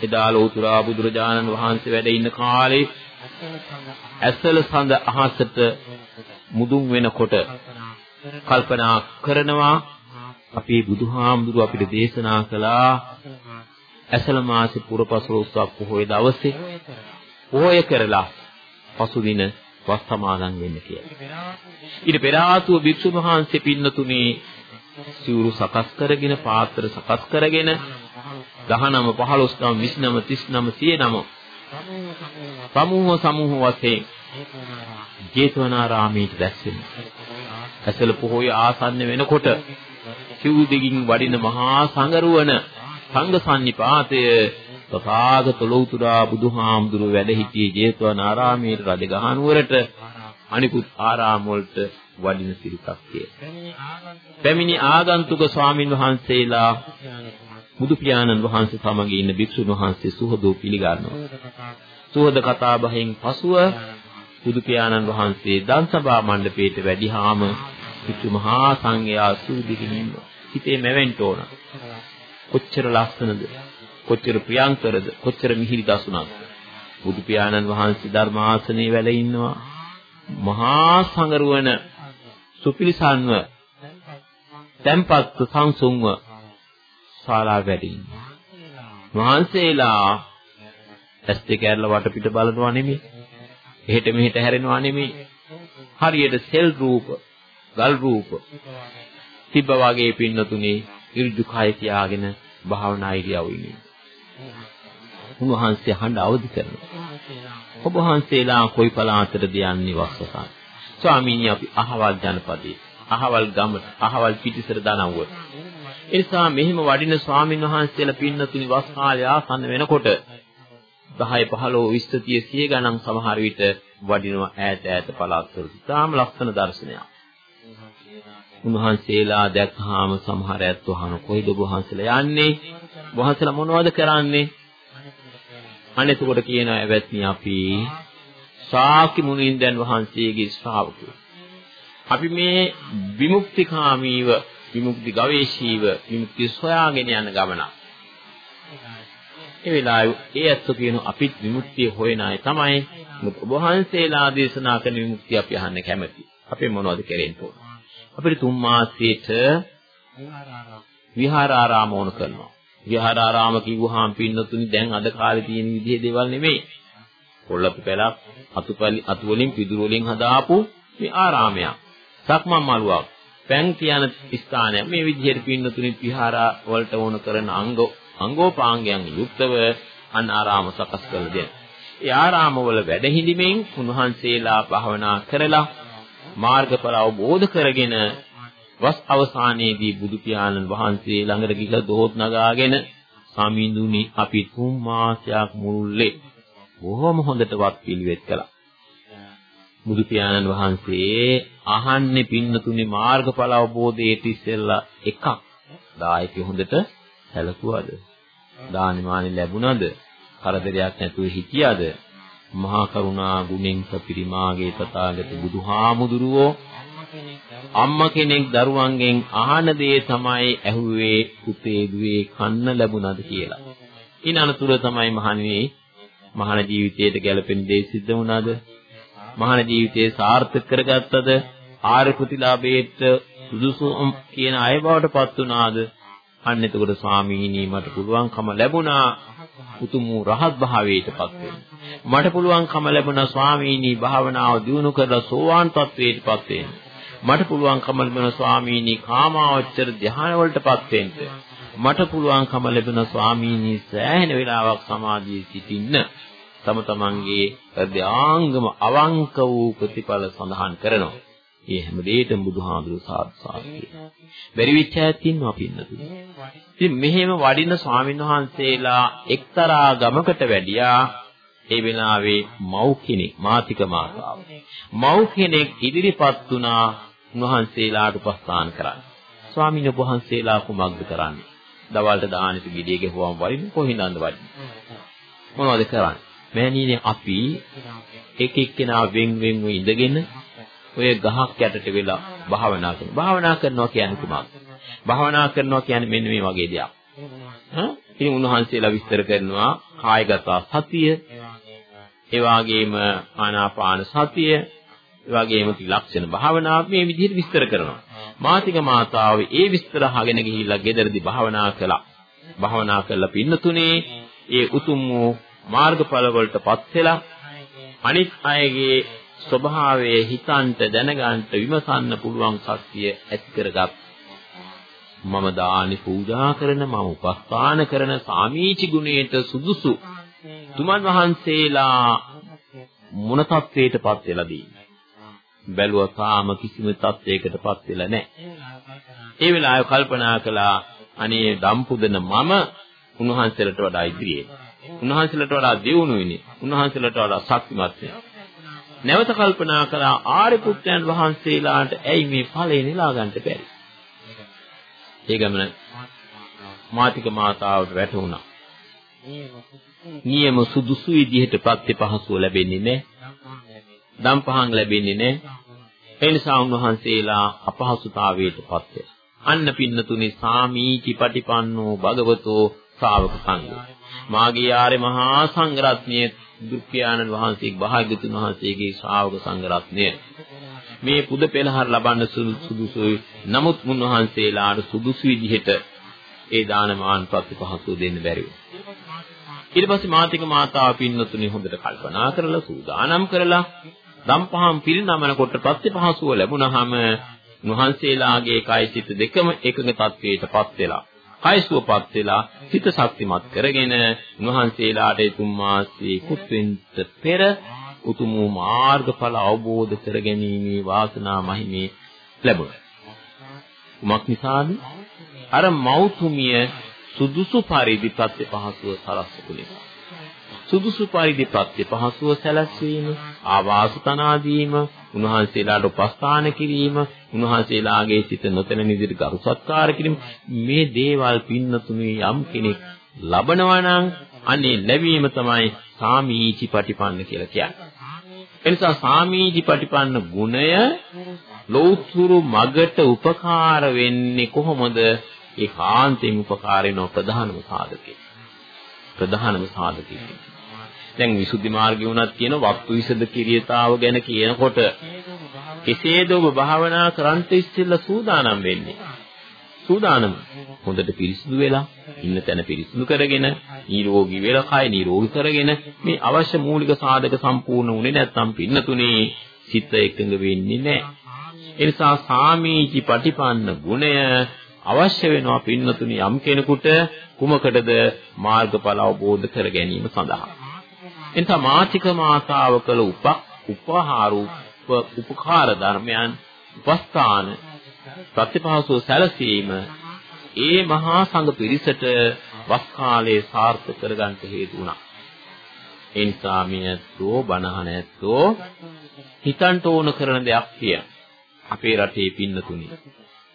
එදා ලෝතුරා බුදුරජාණන් වහන්සේ වැඩ ඉන්න කාලේ ඇසල සඳ අහසට මුදුන් වෙනකොට කල්පනා කරනවා අපේ බුදුහාමුදුරුව අපිට දේශනා කළා ඇසල මාසේ පුරපසළොස්වක පොහොය දවසේ පොහොය කරලා පසුදින වස් සමාදන් වෙන්න කියලා. ඊට පෙර ආතුව භික්ෂුන් වහන්සේ පින්නතුනේ සිවුරු සකස් කරගෙන පාත්‍ර සකස් කරගෙන 19 15 29 39 39 සමූහ සමූහ වශයෙන් ජේතවනාරාමයට දැස්සෙන. ඇසල පොහොය ආසන්න වෙනකොට සිව් දිගින් වඩින මහා සංගරුවන සංඝ සම්නිපාතය තථාගත ලෞතුරා බුදුහාමුදුරුව වැඩ සිටියේ ජේතවනාරාමයේ රජගහනුවරට අනිකුත් ආරාම වලට වඩින සිරිතක් පැමිණි ආගන්තුක ස්වාමින් වහන්සේලා බුදු පියාණන් වහන්සේ සමග ඉන්න භික්ෂුන් වහන්සේ සුහදෝ පිළිගන්නවා. සුහද කතා බහෙන් පසුව බුදු පියාණන් වහන්සේ දන්සභා මණ්ඩපයට වැඩිහාම පිටු මහා සංඝයා සූදිකින් ඉන්නවා. හිතේ මැවෙන්න ඕන. කොච්චර ලස්සනද? කොච්චර ප්‍රියංකරද? කොච්චර මිහිරි දසුණක්ද? බුදු පියාණන් වහන්සේ ධර්මාසනයේ වැඩ ඉන්නවා. මහා සංගරුවන සුපිලිසන්ව tempat සංසුන්ව ශාලා වැඩ ඉන්නවා. වහන්සේලා ඇස් දෙක ඇරලා වටපිට බලනවා නෙමෙයි. එහෙට මෙහෙට හැරෙනවා නෙමෙයි. හරියට සෙල් රූප, ගල් රූප තිබ්බ වගේ පින්නතුනේ ඉර්ජු කය තියාගෙන භාවනා ඉරියව් ඉන්නේ. උන්වහන්සේ හඬ අවදි කරනවා. ඔබ වහන්සේලා කොයි පළාතටද යන්නේ වස්සසන්? ස්වාමීනි අපි අහවල් ජනපදයේ, අහවල් ගමට, අහවල් පිටිසර දනව්වට. ඒ නිසා මෙහිම වඩින ස්වාමින් වහන්සේලා පින්නතුනි වස් කාලය ආසන්න වෙනකොට 10 15 20 30 100 ගණන් සමහර විට වඩිනවා ඈත ඈත පළාත්වල. තාම ලස්සන දර්ශනයක්. උන්වහන්සේලා දැක්හාම සමහර ඇත්තෝ අහන කොයිද ඔබ වහන්සේලා යන්නේ? වහන්සේලා මොනවද කරන්නේ? අනෙතකොට කියනවා එවත්නි අපි ශාකි මුනින්දන් වහන්සේගේ ශ්‍රාවකයෝ. අපි මේ විමුක්තිකාමීව විමුක්ති ගවේෂීව විමුක්තිය සොයාගෙන යන ගමනක්. ඒ වෙලාවේ ඒ ඇත්ත කියන අපිත් විමුක්තිය හොයන අය තමයි ඔබ වහන්සේලා දේශනා කරන විමුක්තිය අපි අහන්න කැමති. අපි මොනවද කරෙන්න ඕන? අපිට තුන් මාසෙට විහාරාරාම ඕන කරනවා. විහාරාරාම කිව්වහම පින්නතුනි දැන් අද කාලේ තියෙන විදිහේ දේවල් නෙමෙයි. කොල්ලපු පැලක් අතුපලි අතු වලින් පිදුරු වලින් හදාපු මේ ආරාමයක්. සක්මන් මළුවක්. පැන් කියන ස්ථානයක්. මේ විදිහට පින්නතුනි විහාරා වලට ඕන කරන අංග අංගෝපාංගයන් යුක්තව අන් ආරාම සකස් කරලා දෙන. ඒ ආරාමවල වැඩ හිඳීමෙන් උන්වහන්සේලා භාවනා කරලා මාර්ගඵල අවබෝධ කරගෙන වස් අවසානයේදී බුදු පියාණන් වහන්සේ ළඟට ගිහිලා දෝත් නගාගෙන සාමිඳුනි අපි තුන් මාසයක් මුළුල්ලේ බොහොම හොඳට වත් පිළිවෙත් කළා. බුදු පියාණන් වහන්සේ අහන්නේ පින්නතුනි මාර්ගඵල අවබෝධයේ තිස්සෙල්ලා එකක් දායකය හොඳට සැලකුවද? දානිමානි ලැබුණද? කරදරයක් නැතුව හිටියද? මහා කරුණා ගුණෙන් සපිරිමාගේ තථාගත බුදුහාමුදුරුවෝ අම්මා කෙනෙක් දරුවන්ගෙන් අහන දේ තමයි ඇහුවේ පුතේ දුවේ කන්න ලැබුණද කියලා. ඊන අනතුර තමයි මහණෙනි මහාන ජීවිතයට ගැළපෙන දේ සිද්ධ වුණාද? මහාන ජීවිතේ සාර්ථක කරගත්තද? ආර්ය ප්‍රතිලාභයට සුදුසුම් කියන අය බවට පත් වුණාද? අන්න එතකොට ස්වාමීනි මට පුළුවන්කම ලැබුණා උතුම් වූ රහත් භාවයටපත් වෙන්න. මට පුළුවන්කම ලැබුණා ස්වාමීනි භාවනාව දියුණු කරලා සෝවාන් තත්වයටපත් වෙන්න. මට පුළුවන්කම ලැබුණා ස්වාමීනි කාමාවචර ධ්‍යාන වලටපත් වෙන්න. මට පුළුවන්කම ලැබුණා ස්වාමීනි සෑහෙන වෙලාවක් සමාධියේ සිටින්න. තම තමන්ගේ හෘදයාංගම අවංක වූ ප්‍රතිඵල සඳහන් කරනවා. මේ හැම දෙයකම බුදුහාමුදුරු සාදු සාදු බැරි විච ඇතින්නවා පින්නතුනි. ඉතින් මෙහෙම වඩින ස්වාමීන් වහන්සේලා එක්තරා ගමකට වැඩියා ඒ වෙලාවේ මව් කෙනෙක් මාතික මාතාව. මව් කෙනෙක් ඉදිරිපත් වුණා උන්වහන්සේලාට උපස්ථාන කරන්න. ස්වාමීන් වහන්සේලා කුමක්ද කරන්නේ? දවල්ට දානෙට ගිඩිය ගෙහුවම වරින් කොහින්දන්ද වරින්? මොනවද කරන්නේ? මෑණියනි අපි එක එක්කෙනා වෙන් වෙන්ව ඉඳගෙන ඔය ගහක් යටට වෙලා භාවනා කරනවා. භාවනා කරනවා කියන්නේ කුමක්ද? භාවනා කරනවා කියන්නේ මෙන්න මේ වගේ දෙයක්. හා ඉතින් උන්වහන්සේලා විස්තර කරනවා කායගත සතිය, ඒ වගේම ආනාපාන සතිය, ඒ වගේම ත්‍රිලක්ෂණ භාවනාව මේ විදිහට විස්තර කරනවා. මාතික මාතාව ඒ විස්තර අහගෙන ගිහිල්ලා ගෙදරදී භාවනා කළා. භාවනා කළා පින්නතුනේ ඒ උතුම් වූ මාර්ගඵල වලටපත් වෙලා අනිත් අයගේ ස්වභාවයේ හිතන්ට දැනගන්න විමසන්න පුළුවන් ශක්තිය ඇති කරගත් මම දානි පූජා කරන මම උපස්ථාන කරන සාමීචි ගුණයට සුදුසු තුමන් වහන්සේලා මොන තත්වයකටපත් වෙලාද බැලුවා තාම කිසිම තත්වයකටපත් වෙලා නැහැ. ඒ වෙලාවේ කල්පනා කළා අනේ දම්පුදන මම උන්වහන්සේලට වඩා ඉදිරියේ. උන්වහන්සේලට වඩා දියුණු වෙන්නේ. උන්වහන්සේලට වඩා ශක්තිමත් වෙන්නේ. නැවත කල්පනා කළා ආර්ය පුත්‍රයන් වහන්සේලාට ඇයි මේ ඵලය නෙලා ගන්නට බැරි? ඒ ගමන මාතික මාතාවට වැටුණා. නියම සුදුසු විදිහට ප්‍රතිපහසුව ලැබෙන්නේ නැහැ. දම් පහන් ලැබෙන්නේ නැහැ. ඒ නිසා උන්වහන්සේලා අපහසුතාවයටපත් වෙනවා. අන්න පින්නතුනි සාමීචි පටිපන්නෝ භගවතෝ ශ්‍රාවක සංඝෝ. මාගේ ආර්ය මහා සංඝරත්නයේ දුක්ඛානන් වහන්සේ භාග්‍යතුන් වහන්සේගේ ශ්‍රාවක සංඝරත්නය මේ පුද පෙළහර ලබන්න සුදුසුයි නමුත් මුන්වහන්සේලාට සුදුසු විදිහට ඒ දානමාන ප්‍රතිපහසු දෙන්න බැරිව ඊට පස්සේ මාතික මාතාව පින්නතුනි හොඳට කල්පනා කරලා සූදානම් කරලා දම්පහම් පිරිනමන කොට ප්‍රතිපහසුව ලැබුණාම උන්වහන්සේලාගේ කය සිත දෙකම එකඟ තත්වයටපත් වෙලා කයසුවපත් වෙලා හිත ශක්තිමත් කරගෙන උන්වහන්සේලාට තුන් මාසයේ කුත්වෙන්ට පෙර උතුම් මාර්ගඵල අවබෝධ කරගැනීමේ වාසනා මහිමේ ලැබුණා. කුමක් නිසාද? අර මෞතුමිය සුදුසු පරිදි ප්‍රත්‍යපහසුව සලස්වපු නිසා. සුදුසු පරිදි ප්‍රත්‍යපහසුව සැලැස්වීම, ආවාස තනාදීම, උන්වහන්සේලාට උපස්ථාන කිරීම, උන්වහන්සේලාගේ සිත නොතන නිදිරි ගරු සත්කාර කිරීම මේ දේවල් පින්නතුනේ යම් කෙනෙක් ලබනවා නම් අනේ ලැබීම තමයි සාමීචි පටිපන්න කියලා කියන්නේ. එනිසා සාමීචි පටිපන්න ගුණය ලෞතුරු මගට උපකාර වෙන්නේ කොහොමද? ඒ කාන්තෙන් උපකාර වෙන ප්‍රධානම සාධකය. ප්‍රධානම සාධකය. දැන් විසුද්ධි මාර්ගය උනත් කියන වක්තු විසද කිරියතාව ගැන කියනකොට කෙසේද ඔබ භාවනා කරන්ට ඉස්සෙල්ලා සූදානම් වෙන්නේ? සූදානම හොඳට පිරිසිදු වෙලා ඉන්න තැන පිරිසිදු කරගෙන නිරෝගී වෙලා කය නිරෝගී කරගෙන මේ අවශ්‍ය මූලික සාධක සම්පූර්ණ වුණේ නැත්නම් පින්නතුනේ සිත එකඟ වෙන්නේ නැහැ. ඒ නිසා සාමීචි පටිපන්න ගුණය අවශ්‍ය වෙනවා පින්නතුනි යම් කෙනෙකුට කුමකටද මාර්ගඵල අවබෝධ කර ගැනීම සඳහා. එනිසා මාතික මාතාව කළ උප උපහාරු උපකාර ධර්මයන් උපස්ථාන ප්‍රතිපහසෝ සැලසීම ඒ මහා සංඝ පිරිසට වස් කාලයේ සාර්ථක කරගන්න හේතු වුණා. ඒ නිසා මියත්ෝ බණහන ඇත්තෝ හිතන්ට ඕන කරන දෙයක් කිය. අපේ රටේ පින්නතුනි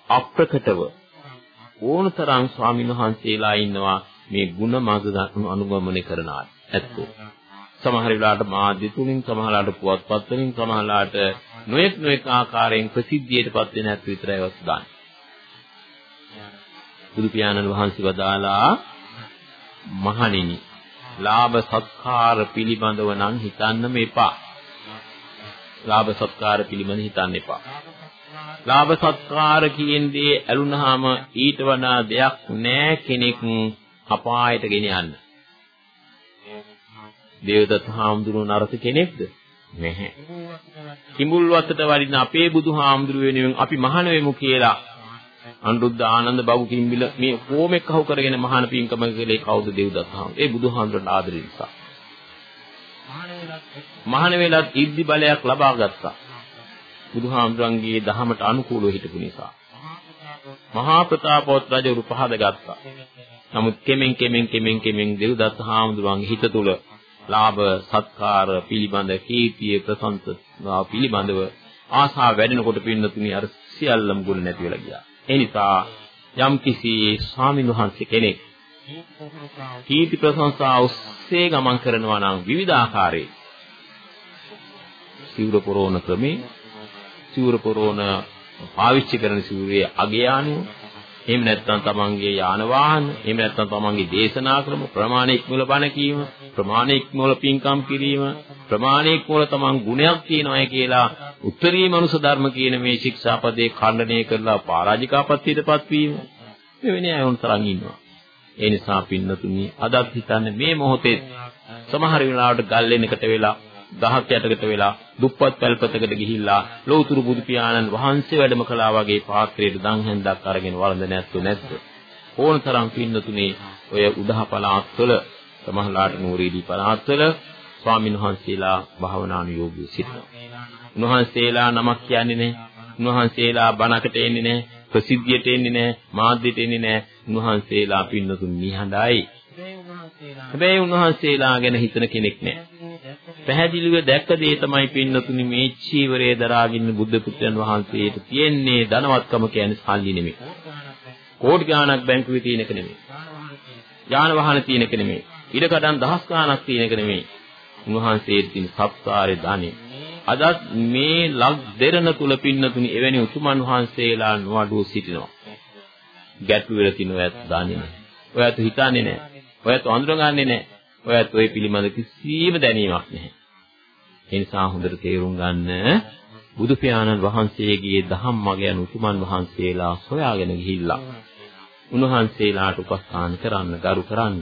අප්‍රකටව ඕනතරම් ස්වාමීන් වහන්සේලා ඉන්නවා මේ ಗುಣ මාර්ග අනුගමනය කරන ඇත්තෝ. සමහර වෙලාවට මාධ්‍ය තුලින් සමහරලාට පුවත්පත් වලින් සමහරලාට නොඑක් නොඑක් ආකාරයෙන් ප්‍රසිද්ධියටපත් වෙන ඇත්ත විතරයි වස්දාන්නේ. බුදු පියාණන් වහන්සේ වදාලා මහණෙනි ලාභ සත්කාර පිළිබඳව නම් හිතන්න මේපා. ලාභ සත්කාර පිළිබඳ හිතන්න එපා. ලාභ සත්කාර කියන්නේ ඇලුනහම ඊට වඩා දෙයක් නෑ කෙනෙක් අපායට ගෙන යන්න. දේවදත්ත හාමුදුරුවෝ නරක කෙනෙක්ද? නැහැ. කිඹුල් වත්තට වඩින අපේ බුදුහාමුදුරු වෙනුවෙන් අපි මහාන වෙමු කියලා අනුරුද්ධ ආනන්ද බබු කිම්බිල මේ කොමෙක් අහු කරගෙන මහාන පින්කම කළේ කවුද දේවදත්ත හාමුදුරුවෝ? ඒ බුදුහාමුදුරන් ආදරය නිසා. මහාන වෙලත් ඉද්ධි බලයක් ලබා ගත්තා. බුදුහාමුදුරන්ගේ දහමට අනුකූලව හිටපු නිසා. මහා ප්‍රතාපවත් රජවරු පහද ගත්තා. නමුත් කෙමෙන් කෙමෙන් කෙමෙන් කෙමෙන් දේවදත්ත හාමුදුරන්ගේ හිත තුල ලාභ සත්කාර පිළිබඳ කීර්තිය ප්‍රසංසාව පිළිබඳව ආසාව වැඩෙනකොට පින්නතුනි අර සියල්ලම ගුණ නැති වෙලා ගියා. ඒ නිසා යම් කිසි ස්වාමීන් වහන්සේ කෙනෙක් කීර්ති ප්‍රශංසා ඔස්සේ ගමන් කරනවා නම් විවිධාකාරයේ සිවුර පොරෝණ ක්‍රමේ සිවුර පොරෝණ පාවිච්චි කරන සිවුරේ අගයානුව එහෙම නැත්නම් තමන්ගේ යාන වාහන එහෙම නැත්නම් තමන්ගේ දේශනා ක්‍රම ප්‍රමාණික මුල බණ කීම ප්‍රමාණික මුල පින්කම් කිරීම ප්‍රමාණික මුල තමන් ගුණයක් තියනවායි කියලා උත්තරීය මනුෂ්‍ය ධර්ම කියන මේ ශික්ෂාපදේ ඛණ්ඩනය කරලා පරාජිකාපත්තියටපත් වීම මෙවැනි අය උන්තරන් ඉන්නවා. ඒ නිසා පින්නතුනි අදත් හිතන්නේ මේ මොහොතේ සමහර වෙලාවට ගල් වෙනකට වෙලා ගහක් යටකට වෙලා දුප්පත් පැල්පතකට ගිහිල්ලා ලෞතුරු බුදු පියාණන් වහන්සේ වැඩම කළා වගේ පාත්‍රයට දන් හැන්දක් අරගෙන වළඳ නැත්තු නැද්ද ඕනතරම් පින්නතුනේ ඔය උදහ පළාත්වල සමහරලාට නූරීදී පළාත්වල ස්වාමීන් වහන්සේලා භාවනානුයෝගී සිටිනවා. උන්වහන්සේලා නමක් කියන්නේ නැහැ. උන්වහන්සේලා බණකට එන්නේ නැහැ. ප්‍රසිද්ධියට එන්නේ නැහැ. මාධ්‍යට එන්නේ නැහැ. උන්වහන්සේලා පින්නතුන් නිහඬයි. හැබැයි උන්වහන්සේලා ගැන හිතන කෙනෙක් නැහැ. පැහැදිලිව දැක්ක දේ තමයි පින්නතුනි මේ චීවරයේ දරාගෙන බුද්ධ පුත්‍රයන් වහන්සේට තියෙන්නේ ධනවත්කම කියන්නේ සල්ලි නෙමෙයි. කෝටි ගාණක් බැංකුවේ තියෙන එක නෙමෙයි. යාන වාහන තියෙන එක නෙමෙයි. ඉඩකඩම් දහස් ගාණක් තියෙන එක නෙමෙයි. උන්වහන්සේට තියෙන සත්කාරේ ධනෙ. අදත් මේ ලක් දෙරණ තුල පින්නතුනි එවැනි උතුමන් වහන්සේලා නොඅඩුව සිටිනවා. ගැටළු වෙලා තිනවත් දන්නේ නැහැ. ඔයත් හිතන්නේ නැහැ. ඔයත් අඳුරගන්නේ නැහැ. ඔයත් ওই පිළිබඳ කිසිම දැනීමක් නැහැ. ඒ නිසා හොඳට තේරුම් ගන්න බුදු පියාණන් වහන්සේගේ දහම් මග යන උතුමන් වහන්සේලා සොයාගෙන ගිහිල්ලා උන්වහන්සේලාට උපස්ථාන කරන්න, ගරු කරන්න.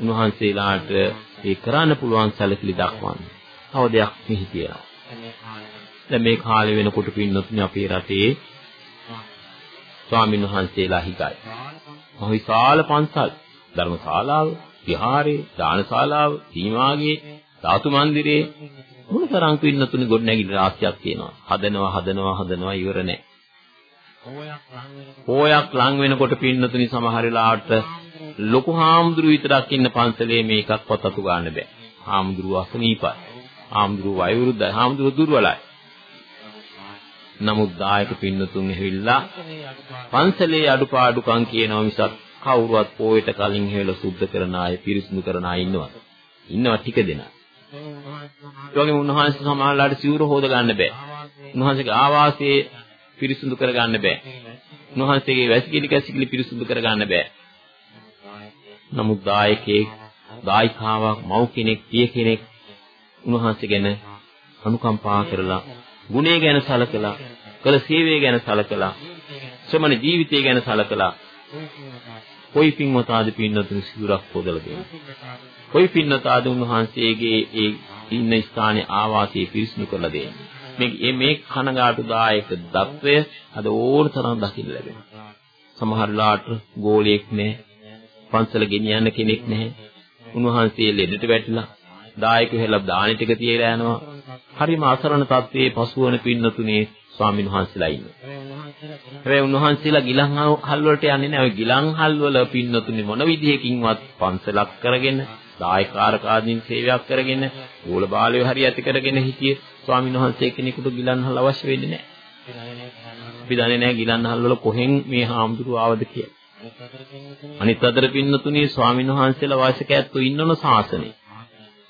උන්වහන්සේලාට ඒ කරන්න පුළුවන් සැලකිලි දක්වන්න. තව දෙයක් මෙහි තියෙනවා. දැන් මේ කාලේ වෙනකොට පින්නතුනි අපේ රටේ ස්වාමීන් වහන්සේලා හිතයි. මහ විශාල පන්සල් ධර්මශාලාව, විහාරේ, දානශාලාව, සීමාගේ, ධාතු මන්දිරේ මොනතරම් පින්නතුනේ ගොඩනැගිලි රාශියක් තියෙනවා. හදනවා, හදනවා, හදනවා ඉවර නැහැ. පෝයක් ලං වෙනකොට පින්නතුනි සමහර වෙලාවට ලොකු හාමුදුරු විතරක් ඉන්න පන්සලේ මේකක්වත් අතු ගන්න බෑ. හාමුදුරු අසනීපයි. හාමුදුරු වයෝවෘද්ධයි. හාමුදුරු දුර්වලයි. නමුත් දායක පින්නතුන් ඇවිල්ලා පන්සලේ අඩුපාඩුකම් කියනවා මිසක් කවුරුවත් පොයට කලින් හේල සුද්ධ කරන අය පිරිසිදු කරන අය ඉන්නවද? ඉන්නවා ටික දෙනා. ඒ වගේම උන්වහන්සේ සමාහලාට සිවුර හොද ගන්න බෑ. උන්වහන්සේගේ ආවාසයේ පිරිසිදු කර ගන්න බෑ. උන්වහන්සේගේ වැසිකිලි කැසිකිලි පිරිසිදු කර ගන්න බෑ. නමුත් දායකේ දායිකාවක් මව් කෙනෙක් පිය කෙනෙක් උන්වහන්සේ ගැන අනුකම්පා කරලා ගුණය ගැන සලකලා කළ සේවය ගැන සලකලා ශ්‍රමණ ජීවිතය ගැන සලකලා කොයි පින්වතාද පින්නතුන් සිවුරක් හොදලා දෙන්නේ. කොයි පින්නතාද උන්වහන්සේගේ ඒ ඉන්න ස්ථානයේ ආවාසය පිරිසිදු කරලා දෙන්නේ. මේ මේ කනගාටුදායක தত্ত্বය අද ඕනතරම් දකින්න ලැබෙනවා. සමහර ලාට ගෝලියෙක් නැහැ. පන්සල ගෙනියන්න කෙනෙක් නැහැ. උන්වහන්සේ ලෙඩට වැටිලා දායක වෙලා දානි ටික තියලා යනවා. හරිම අසරණ තත්ත්වයේ පසුවන පින්නතුනේ ස්වාමින්වහන්සේලා ඉන්නවා. හැබැයි උන්වහන්සේලා ගිලන් හල් වලට යන්නේ නැහැ. ඔය ගිලන් හල් වල පින්නතුනි මොන විදිහකින්වත් පන්සලක් කරගෙන, දායකාරකාදීන් සේවයක් කරගෙන, ඕල බාලය හරි ඇති කරගෙන හිටියේ ස්වාමීන් වහන්සේ කෙනෙකුට ගිලන් හල් අවශ්‍ය වෙන්නේ නැහැ. අපි දන්නේ නැහැ ගිලන් හල් වල කොහෙන් මේ හාමුදුරුව ආවද කියලා. අනිත් අතර පින්නතුනි ස්වාමීන් වහන්සේලා වාසික ඇත්තෝ ඉන්නන ශාසනේ.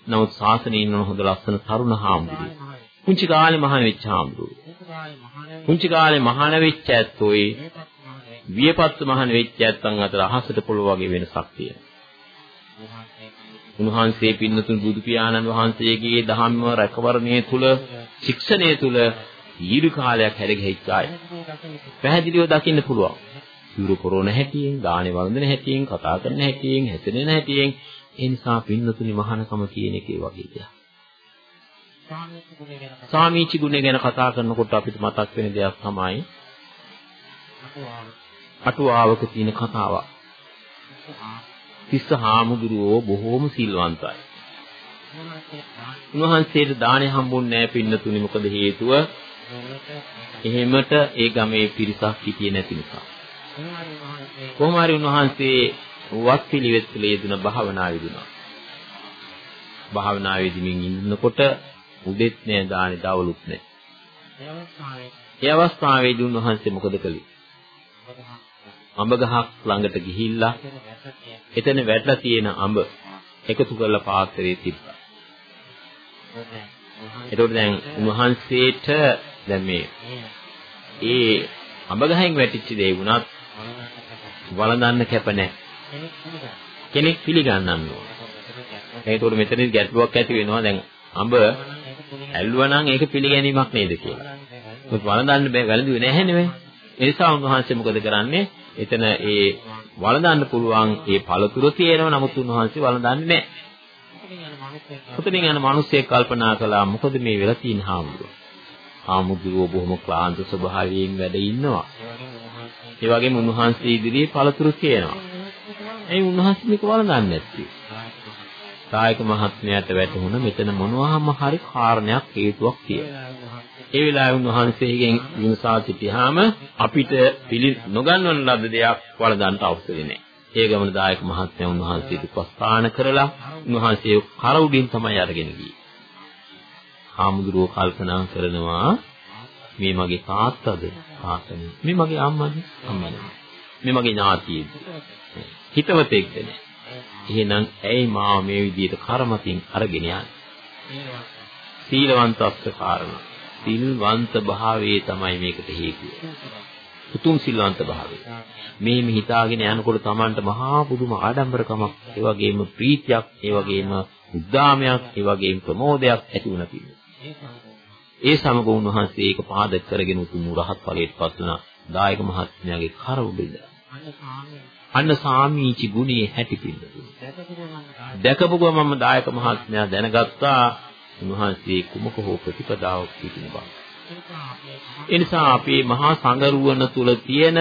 නමුත් ශාසනේ ඉන්නන හොඳ ලස්සන තරුණ හාමුදුරුවෝ. පුංචි කාලේ මහාන වෙච්ච හාමුදුරුවෝ. පුංචි කාලේ මහාන වෙච්ච ඇත්තෝයි වියපත්තු මහාන වෙච්ච ඇත්තන් අතර අහසට පොළොව වගේ වෙනසක් තියෙනවා. උන්වහන්සේ පින්නතුන් බුදු පියාණන් වහන්සේගේ ධම්ම රැකවරණයේ තුල ශික්ෂණයේ තුල දීර්ඝ කාලයක් හැරගෙහිච්ච අය. පැහැදිලිව දකින්න පුළුවන්. සිවුරු පොරොන හැටියෙන්, දානේ වන්දන හැටියෙන්, කතා කරන හැටියෙන්, හැසිරෙන හැටියෙන් ඒ නිසා පින්නතුනි මහානකම කියන එකේ වගේ දෙයක්. සාමීචි ගුණය ගැන කතා කරනකොට අපිට මතක් වෙන දෙයක් තමයි අටුවාවක තියෙන කතාවක්. තිස්ස හාමුදුරුවෝ බොහෝම සිල්වන්තයි. උන්වහන්සේට දාණය හම්බුන්නේ නැහැ පින්නතුනි මොකද හේතුව? එහෙමට ඒ ගමේ පිරිසක් හිටියේ නැති නිසා. කොහොම හරි උන්වහන්සේ වත් පිළිවෙත් වල යෙදුන භාවනා විදුනා. භාවනා වේදිමින් ඉන්නකොට උදෙත් නෑ දානේ දවලුත් නෑ. ඒ අවස්ථාවේදී උන්වහන්සේ මොකද කළේ? අඹ ගහක් ළඟට ගිහිල්ලා එතන වැටලා තියෙන අඹ එකතු කරලා පාත්‍රයේ තිබ්බා. එතකොට දැන් උන්වහන්සේට දැන් මේ ඒ අඹ ගහෙන් වැටිච්ච දේ වුණත් වළඳන්න කැප නැහැ. කෙනෙක් පිළිගන්නන්න ඕන. ඒකට මෙතනදී ගැටලුවක් ඇති වෙනවා දැන් අඹ ඇල්ලුවා නම් ඒක පිළිගැනීමක් නේද කියලා. මොකද වළඳන්න බෑ වැළඳුවේ නැහැ නෙවෙයි. ඒ නිසා උන්වහන්සේ මොකද කරන්නේ? එතන ඒ වළඳන්න පුළුවන් ඒ පළතුරු තියෙනවා නමුත් උන්වහන්සේ වළඳන්නේ නැහැ. උතනින් යන මිනිස්සෙක් කල්පනා කළා මොකද මේ වෙලා තියෙන හාමුදුරුවෝ. හාමුදුරුවෝ බොහොම ක්ලාන්ත ස්වභාවයෙන් වැඩ ඉන්නවා. ඒ වගේම උන්වහන්සේ ඉදිරියේ පළතුරු තියෙනවා. ඒ උන්වහන්සේ මේක වළඳන්නේ නැත්තේ. සායක මහත්මයාට වැටහුණ මෙතන මොනවාම හරි කාරණයක් හේතුවක් කියලා. ඒ වෙලාවේ උන්වහන්සේගෙන් විමසා සිටියාම අපිට පිළි නොගන්වන ලද දෙයක් වළඳන්න අවශ්‍ය නැහැ. ඒ ගමන දායක මහත්මයා උන්වහන්සේට උපස්ථාන කරලා උන්වහන්සේ කර උඩින් තමයි අරගෙන ගියේ. හාමුදුරුවෝ කල්පනා කරනවා මේ මගේ තාත්තද තාත්තද මේ මගේ අම්මද අම්මද මේ මගේ ඥාතියෙද හිතවතෙක්ද නෑ එහෙනම් ඇයි මාව මේ විදිහට කර්මතින් අරගෙන යන්නේ? සීලවන්තස්ස කාරණා. සිල්වන්ත භාවයේ තමයි මේකට හේතුව. උතුම් සිල්වන්ත භාවය. මේ මෙ හිතාගෙන යනකොට Tamanට මහා පුදුම ආඩම්බරකමක්, ඒ වගේම ප්‍රීතියක්, ඒ වගේම උද්දාමයක්, ඒ වගේම ප්‍රමෝදයක් ඇති වුණා කියලා. ඒ සමග උන්වහන්සේ ඒක පාදක කරගෙන උතුම් රහත් ඵලයට පත් වුණා. දායක මහත්මයාගේ කර උඩින්ද. අන්න සාමීචි ගුණයේ හැටි පිළිතුරු. දැකපු ගමන්ම දායක මහත්මයා දැනගත්තා උන්වහන්සේ කුමක හෝ ප්‍රතිපදාවක් පිටින බව. ඒ නිසා අපේ මහා සංගරුවන තුල තියෙන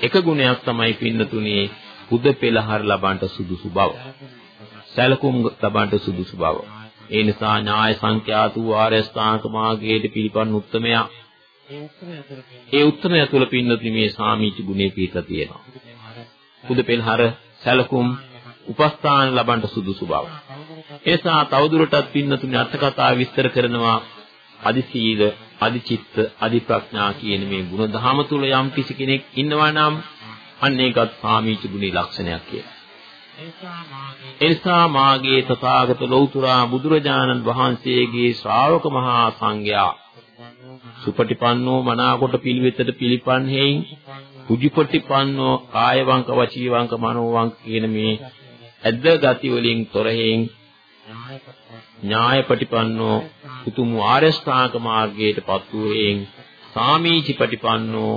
එක ගුණයක් තමයි පින්නතුනේ බුද පෙළහර ලබන්නට සුදුසු බව. සැලකුම් ලබන්නට සුදුසු බව. ඒ නිසා ඥාය සංඛ්‍යාතු ආර්ය ස්ථානක මාර්ගයේ පිළිපන් උත්තමයා ඒ උත්තරය තුළ පින්නතුනි මේ සාමීච ගුණේ පිටලා තියෙනවා. බුදු පෙළහර සැලකුම් උපස්ථාන ලබන්න සුදුසු බව. එසා තවදුරටත් පින්නතුනි අර්ථකථා විස්තර කරනවා අදි සීල, අදි චිත්ත, අදි ප්‍රඥා කියන මේ ගුණ දහම තුල යම් කිසි කෙනෙක් ඉන්නවා නම් අන්න ඒකත් සාමීච ගුණේ ලක්ෂණයක් කියලා. එනිසා මාගේ තථාගත ලෞතුරා බුදුරජාණන් වහන්සේගේ ශ්‍රාවක මහා සංඝයා සුපටිපන්නෝ මනාකොට පිළිවෙතට පිළිපන් හේයින් කුජිපටිපන්නෝ කායවංක වචීවංක මනෝවංක කියන මේ ඇද්ද ගති වලින් තොර හේයින් ඥායපටිපන්නෝ උතුම් ආරෂ්ඨාංග මාර්ගයට පත් වූ හේයින් සාමීචි පටිපන්නෝ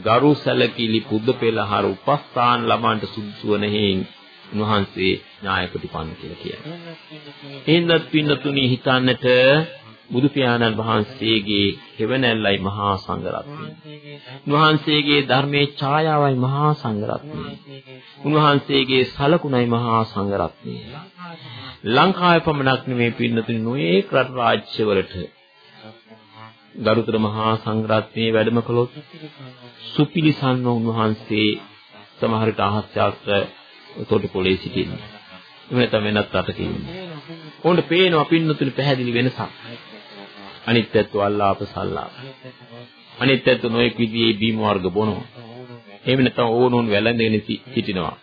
ගරු සැලකිලි පුද්ද පෙළහර උපස්ථාන ලබන්නට සුදුසු වන හේයින් උන්වහන්සේ ඥායපටිපන්න කියලා කියනවා. එහෙන්දත් පින්නතුණි හිතන්නට බුදු පියාණන් වහන්සේගේ හේවණැල්ලයි මහා සංඝරත්නය. උන්වහන්සේගේ ධර්මයේ ඡායාවයි මහා සංඝරත්නය. උන්වහන්සේගේ සලකුණයි මහා සංඝරත්නය. ලංකාවේ පමණක් නෙමේ පින්නතුනි නොඒක රට රාජ්‍යවලට ගරුතර මහා සංඝරත්නයේ වැඩම කළොත් සුපිලිසන්ව උන්වහන්සේ සමහරට අහස්යාත්‍ර තොටුපොළේ සිටින්නේ. එහෙම නැත්නම් වෙනත් රටක ඉන්නේ. ඕන්න පේනවා පින්නතුනි පැහැදිලි වෙනසක්. අනිත් පැත්ත අල්ලාප සල්ලාප. අනිත් පැත්ත නොඑක් විදිහේ බීම වර්ග බොනවා. එහෙම නැත්නම් ඕනෝන් වැළඳගෙන සිටිනවා.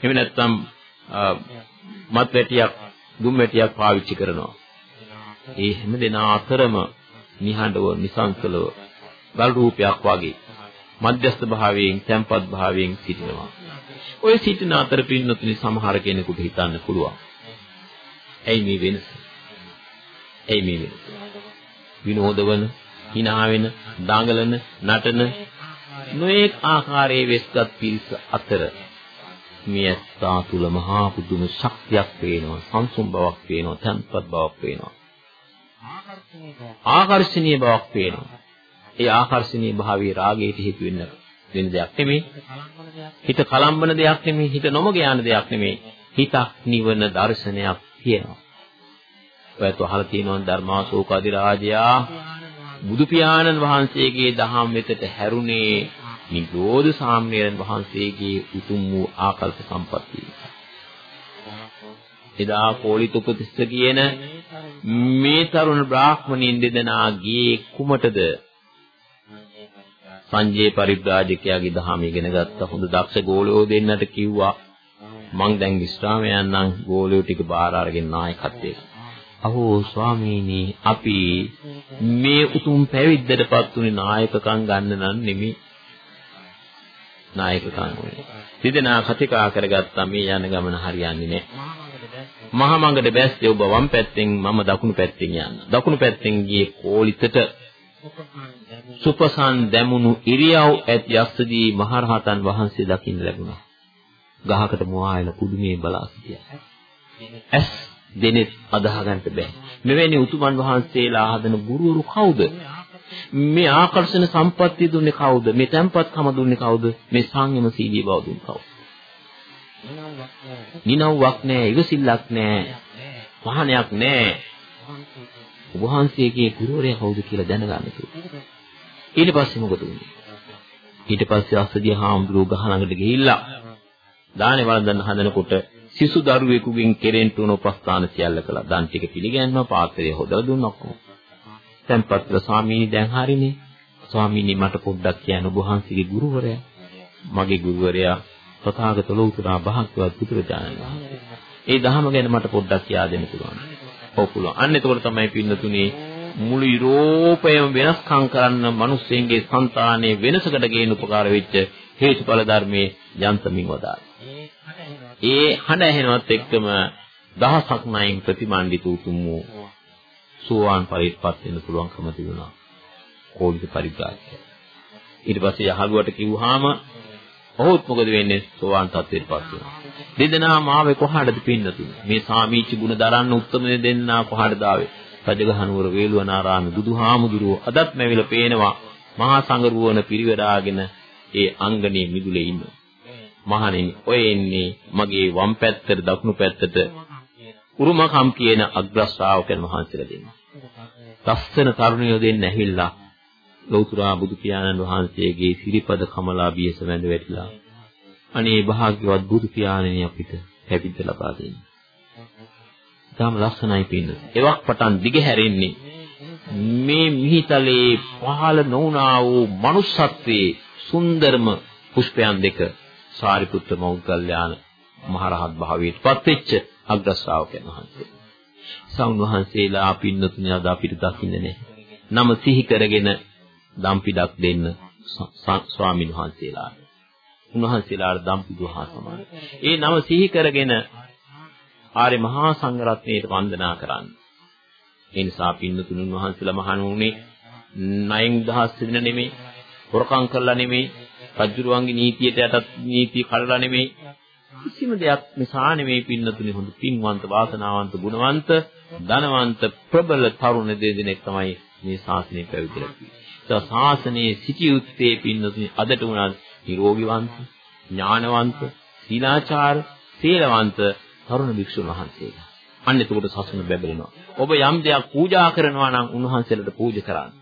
එහෙම නැත්නම් මත් වැටියක් දුම් වැටියක් පාවිච්චි කරනවා. ඒ හැම දෙනා අතරම නිහඬව නිසංසලව ගල් රූපයක් වගේ මධ්‍යස්ථ භාවයෙන් තැම්පත් භාවයෙන් සිටිනවා. ඔය සිටින අතර පින්නතුනි සමහර කෙනෙකුට හිතන්න පුළුවන්. ඇයි මේ වෙනස? ඇයි මේ වෙනස? විනෝදවන, hina වෙන, දඟලන, නටන නොඑක් ආකාරයේ වෙස්ගත් පිරිස අතර මේ ඇත්තා තුල මහා පුදුම ශක්තියක් පේනවා, සංසුම් බවක් පේනවා, තන්පත් බවක් පේනවා. ආකර්ෂණීය බවක් පේනවා. ඒ ආකර්ෂණීය භාවයේ රාගයට හේතු වෙන්න වෙන දෙයක් නෙමෙයි. හිත කලම්බන දෙයක් නෙමෙයි, හිත නොමග යන දෙයක් නෙමෙයි. හිතක් නිවන දර්ශනයක් තියෙනවා. ඔයත් අහලා තියෙනවා ධර්මාශෝක අධිරාජයා බුදු පියාණන් වහන්සේගේ දහම් වෙතට හැරුණේ නිරෝධ සාම්ණේරන් වහන්සේගේ උතුම් වූ ආකල්ප සම්පත්තිය. එදා කෝලිත උපතිස්ස කියන මේ තරුණ බ්‍රාහ්මණීන් දෙදෙනා ගියේ කුමටද? සංජේ පරිබ්‍රාජකයාගේ දහම ඉගෙන ගත්ත හොඳ දක්ෂ ගෝලයෝ දෙන්නට කිව්වා මං දැන් විශ්‍රාම යන්නම් ගෝලයෝ ටික බාර අරගෙන නායකත්වයට. අහෝ ස්වාමීනි අපි මේ උතුම් පැවිද්දටපත් උනේ නායකකම් ගන්න නම් නෙමෙයි. නායකකම් උනේ. තිදෙනා කතිකා කරගත්තා මේ යන ගමන හරියන්නේ නැහැ. මහා මඟට බැස්සේ ඔබ වම් පැත්තෙන් මම දකුණු පැත්තෙන් යන්න. දකුණු පැත්තෙන් ගියේ කෝලිතට සුපසන් දැමුණු ඉරියව් ඇති යස්සදී මහරහතන් වහන්සේ දකින්න ලැබුණා. ගහකට මොහායල පුදුමේ බලා සිටියා. ඇස් දෙනෙත් අදාහ ගන්නට බෑ. මෙවැනි උතුමන් වහන්සේලා හදන ගුරුවරු කවුද? මේ ආකර්ෂණ සම්පත්තිය දුන්නේ කවුද? මේ tempatකම දුන්නේ කවුද? මේ සංයම සීලී බව දුන්නේ කවුද? නිනව්වක් නෑ, ඉවසිල්ලක් නෑ, පහනයක් නෑ. ඔබ වහන්සේගේ ගුරුවරයා කවුද කියලා දැනගන්න ඕනේ. ඊට පස්සේ මොකද වුනේ? ඊට පස්සේ අස්සදිය හාමුදුරුවෝ ගහ ළඟට ගිහිල්ලා දානේ වළඳන්න හදනකොට සිසු දරුවෙකුගෙන් කෙරෙන්න උන උපස්ථාන සියල්ල කළා. දන් ටික පිළිගන්නවා, පාත්‍රය හොදලා දුන්නා ඔක්කොම. තැන්පත්ල ස්වාමීනි දැන් හරිනේ. ස්වාමීනි මට පොඩ්ඩක් කියන්න ඔබ වහන්සේගේ ගුරුවරයා. මගේ ගුරුවරයා තථාගත ලෝතුරා භාග්‍යවත් පුදුරජානන් වහන්සේ. ඒ ධහම ගැන මට පොඩ්ඩක් කියා දෙන්න පුළුවන්. ඔව් පුළුවන්. අන්න එතකොට තමයි පින්නතුනේ මුළු යුරෝපයම වෙනස්කම් කරන්න මිනිස්සුන්ගේ సంతානයේ වෙනසකට ගේන උපකාර වෙච්ච හේතුඵල ධර්මයේ යන්තමින් වදාළ. ඒ හඬ ඇහෙනවත් එක්කම දහසක් නයින් ප්‍රතිමන්විත උතුම් වූ සෝවාන් පරිපත් වෙන්න පුළුවන්කම තිබුණා. කෝලිත පරිග්‍රහය. ඊට පස්සේ යහළුවට කිව්වහම ඔහුත් මොකද වෙන්නේ සෝවාන් තත්ත්වයට පත් වෙනවා. දෙදෙනාම ආවේ කොහාටද පින්නතුනේ? මේ සාමීචි ගුණ දරන්න උත්තම දෙන්නා කොහාටද ආවේ? රජගහනුවර වේළුවනාරාමේ බුදුහාමුදුරුවෝ අදත් මැවිලා පේනවා මහා සංගරුවන පිරිවරාගෙන ඒ අංගනේ මිදුලේ ඉන්නවා. මහණෙනි ඔය එන්නේ මගේ වම් පැත්තට දකුණු පැත්තට උරුමකම් කියන අග්‍ර ශ්‍රාවකයන් වහන්සේලා දෙන්නා. ලස්සන තරුණියෝ දෙන්න ඇහිල්ලා ලෞතුරා බුදු පියාණන් වහන්සේගේ සිරිපද කමලා බියස වැඳ වැටිලා අනේ භාග්‍යවත් බුදු පියාණනි අපිට හැපිද්ද ලබා දෙන්න. තාම ලස්සනයි පින්න. එවක් පටන් දිගහැරෙන්නේ මේ මිහිතලේ පහළ නොවුනා වූ manussත්වයේ සුන්දරම පුෂ්පයන් දෙක සාරිපුත්‍ර මෞග්ගල්‍යාන මහරහත් භාවයට පත්වෙච්ච අග්‍ර ශ්‍රාවකයන් වහන්සේ. සවුන් වහන්සේලා පින්නතුනි අද අපිට දකින්න නැහැ. නම සිහි කරගෙන දම්පිඩක් දෙන්න ස්වාමින් වහන්සේලාට. උන්වහන්සේලාට දම්පිඩුව හා සමානයි. ඒ නම සිහි කරගෙන ආර්ය මහා සංඝරත්නයට වන්දනා කරන්න. ඒ නිසා පින්නතුණුන් වහන්සේලා මහණුනේ නයෙන් දහස් දෙන නෙමෙයි, හොරකම් කරලා නෙමෙයි, රජුරුවන්ගේ නීතියට යටත් නීතිය කඩලා නෙමෙයි. කිසිම දෙයක් නිසා නෙමෙයි පින්නතුනි හොඳ පින්වන්ත වාසනාවන්ත ගුණවන්ත ධනවන්ත ප්‍රබල තරුණ දෙදෙනෙක් තමයි මේ ශාසනය පැවිදිලා තියෙන්නේ. ශාසනයේ සිටියුත්තේ පින්නතුනි අදට උනත් නිරෝගීවන්ත, ඥානවන්ත, සීලාචාර, සීලවන්ත තරුණ භික්ෂුන් වහන්සේලා. අන්න එතකොට සසුන බැබලෙනවා. ඔබ යම් දෙයක් පූජා කරනවා නම් උන්වහන්සේලාට පූජා කරන්න.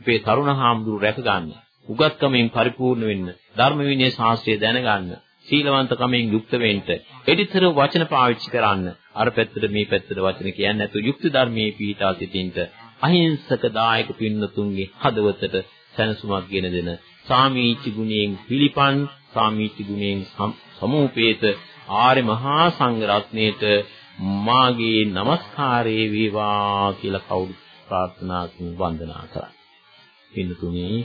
අපේ තරුණ හාමුදුරු රැක ගන්න. උගත්කමෙන් පරිපූර්ණ වෙන්න. ධර්ම විනය ශාස්ත්‍රය දැනගන්න. සීලවන්තකමෙන් යුක්ත වෙන්න. එඩිතර වචන පාවිච්චි කරන්න. අර පැත්තට මේ පැත්තට වචන කියන්නේ නැතුව යුක්ත ධර්මයේ පීඨා සිටින්න. අහිංසක දායක පින්නතුන්ගේ හදවතට සැනසුමක් ගෙන දෙන සාමීචි ගුණයෙන් පිළිපන් සාමීචි ගුණයෙන් සමූපේත ආර්ය මහා සංඝ රත්නයේට මාගේ নমස්කාරය වේවා කියලා කවුරු ප්‍රාර්ථනා වන්දනා කරා. පින්තුනේ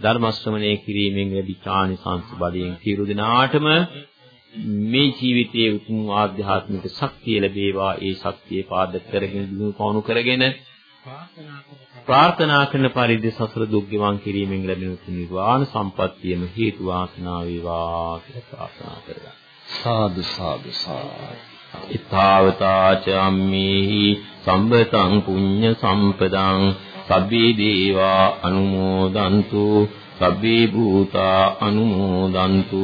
ධර්ම ශ්‍රවණය කිරීමෙන් ලැබි ඥානිසංස බලයෙන් සියලු දෙනාටම මේ ජීවිතයේ උතුම් ආධ්‍යාත්මික ශක්තිය ලැබේවා ඒ ශක්තිය පාදක කරගෙන දිනු පවණු කරගෙන ප්‍රාර්ථනා කරන පරිදි සසර දුක් ගෙවන් කිරීමෙන් ලැබෙන උතුම් නිර්වාණ සම්පත්තියම හේතු වාසනා වේවා කියලා ප්‍රාර්ථනා කරගන්න. සාදු සාදු සාදු ඉතාවතාච අම්මේහි සම්බතං පුඤ්ඤ සම්පදං සබ්බේ දේවා අනුමෝදන්තු සබ්බේ භූතා අනුමෝදන්තු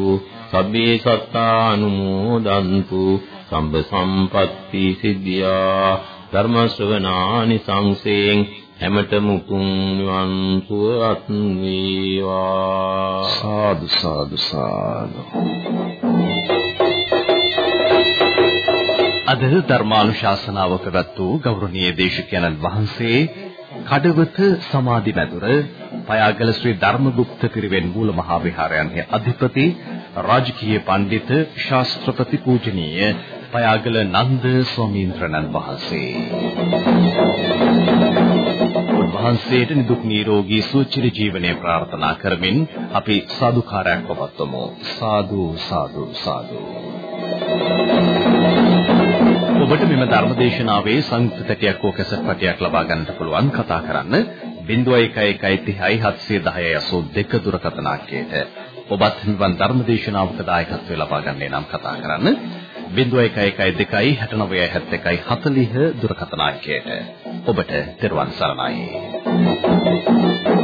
සබ්බේ සත්තා අනුමෝදන්තු සම්බ සම්පත්ති සිද්ධියා. ධර්ම ශ්‍රවණානි සංසයෙන් හැමතෙම උතුම් නිවන් සුවපත් වේවා සාදු සාදු සාදු. අද ධර්මානුශාසනාව පැවැත් වූ ගෞරවනීය දේශකයන්න් වහන්සේ කඩවත සමාධි මැදුර පයාගල ශ්‍රී ධර්මගුප්ත පිරිවෙන් මූල මහා විහාරයන්හි අධිපති රාජකීය පඬිත ශාස්ත්‍රපති පූජනීය පයාගල නන්ද ස්වාමීන්ද්‍රණන් වහන්සේ. උන්වහන්සේට නිදුක් නිරෝගී සුවචිර ජීවනය ප්‍රාර්ථනා කරමින් අපි සාදුකාරයක් පවත්වමු. සාදු සාදු සාදු. ඔබට මෙම ධර්මදේශනාවේ සංස්කෘතකයක් හෝ කැසට් පටයක් ලබා ගන්නට පුළුවන් කතා කරන්න 011130 දුරකථන අංකයට ඔබත් මෙවන් ධර්මදේශනාවක දායකත්වය ලබා ගන්නේ නම් කතා කරන්න 0112697140 දුරකථන අංකයට ඔබට තෙරුවන් සරණයි.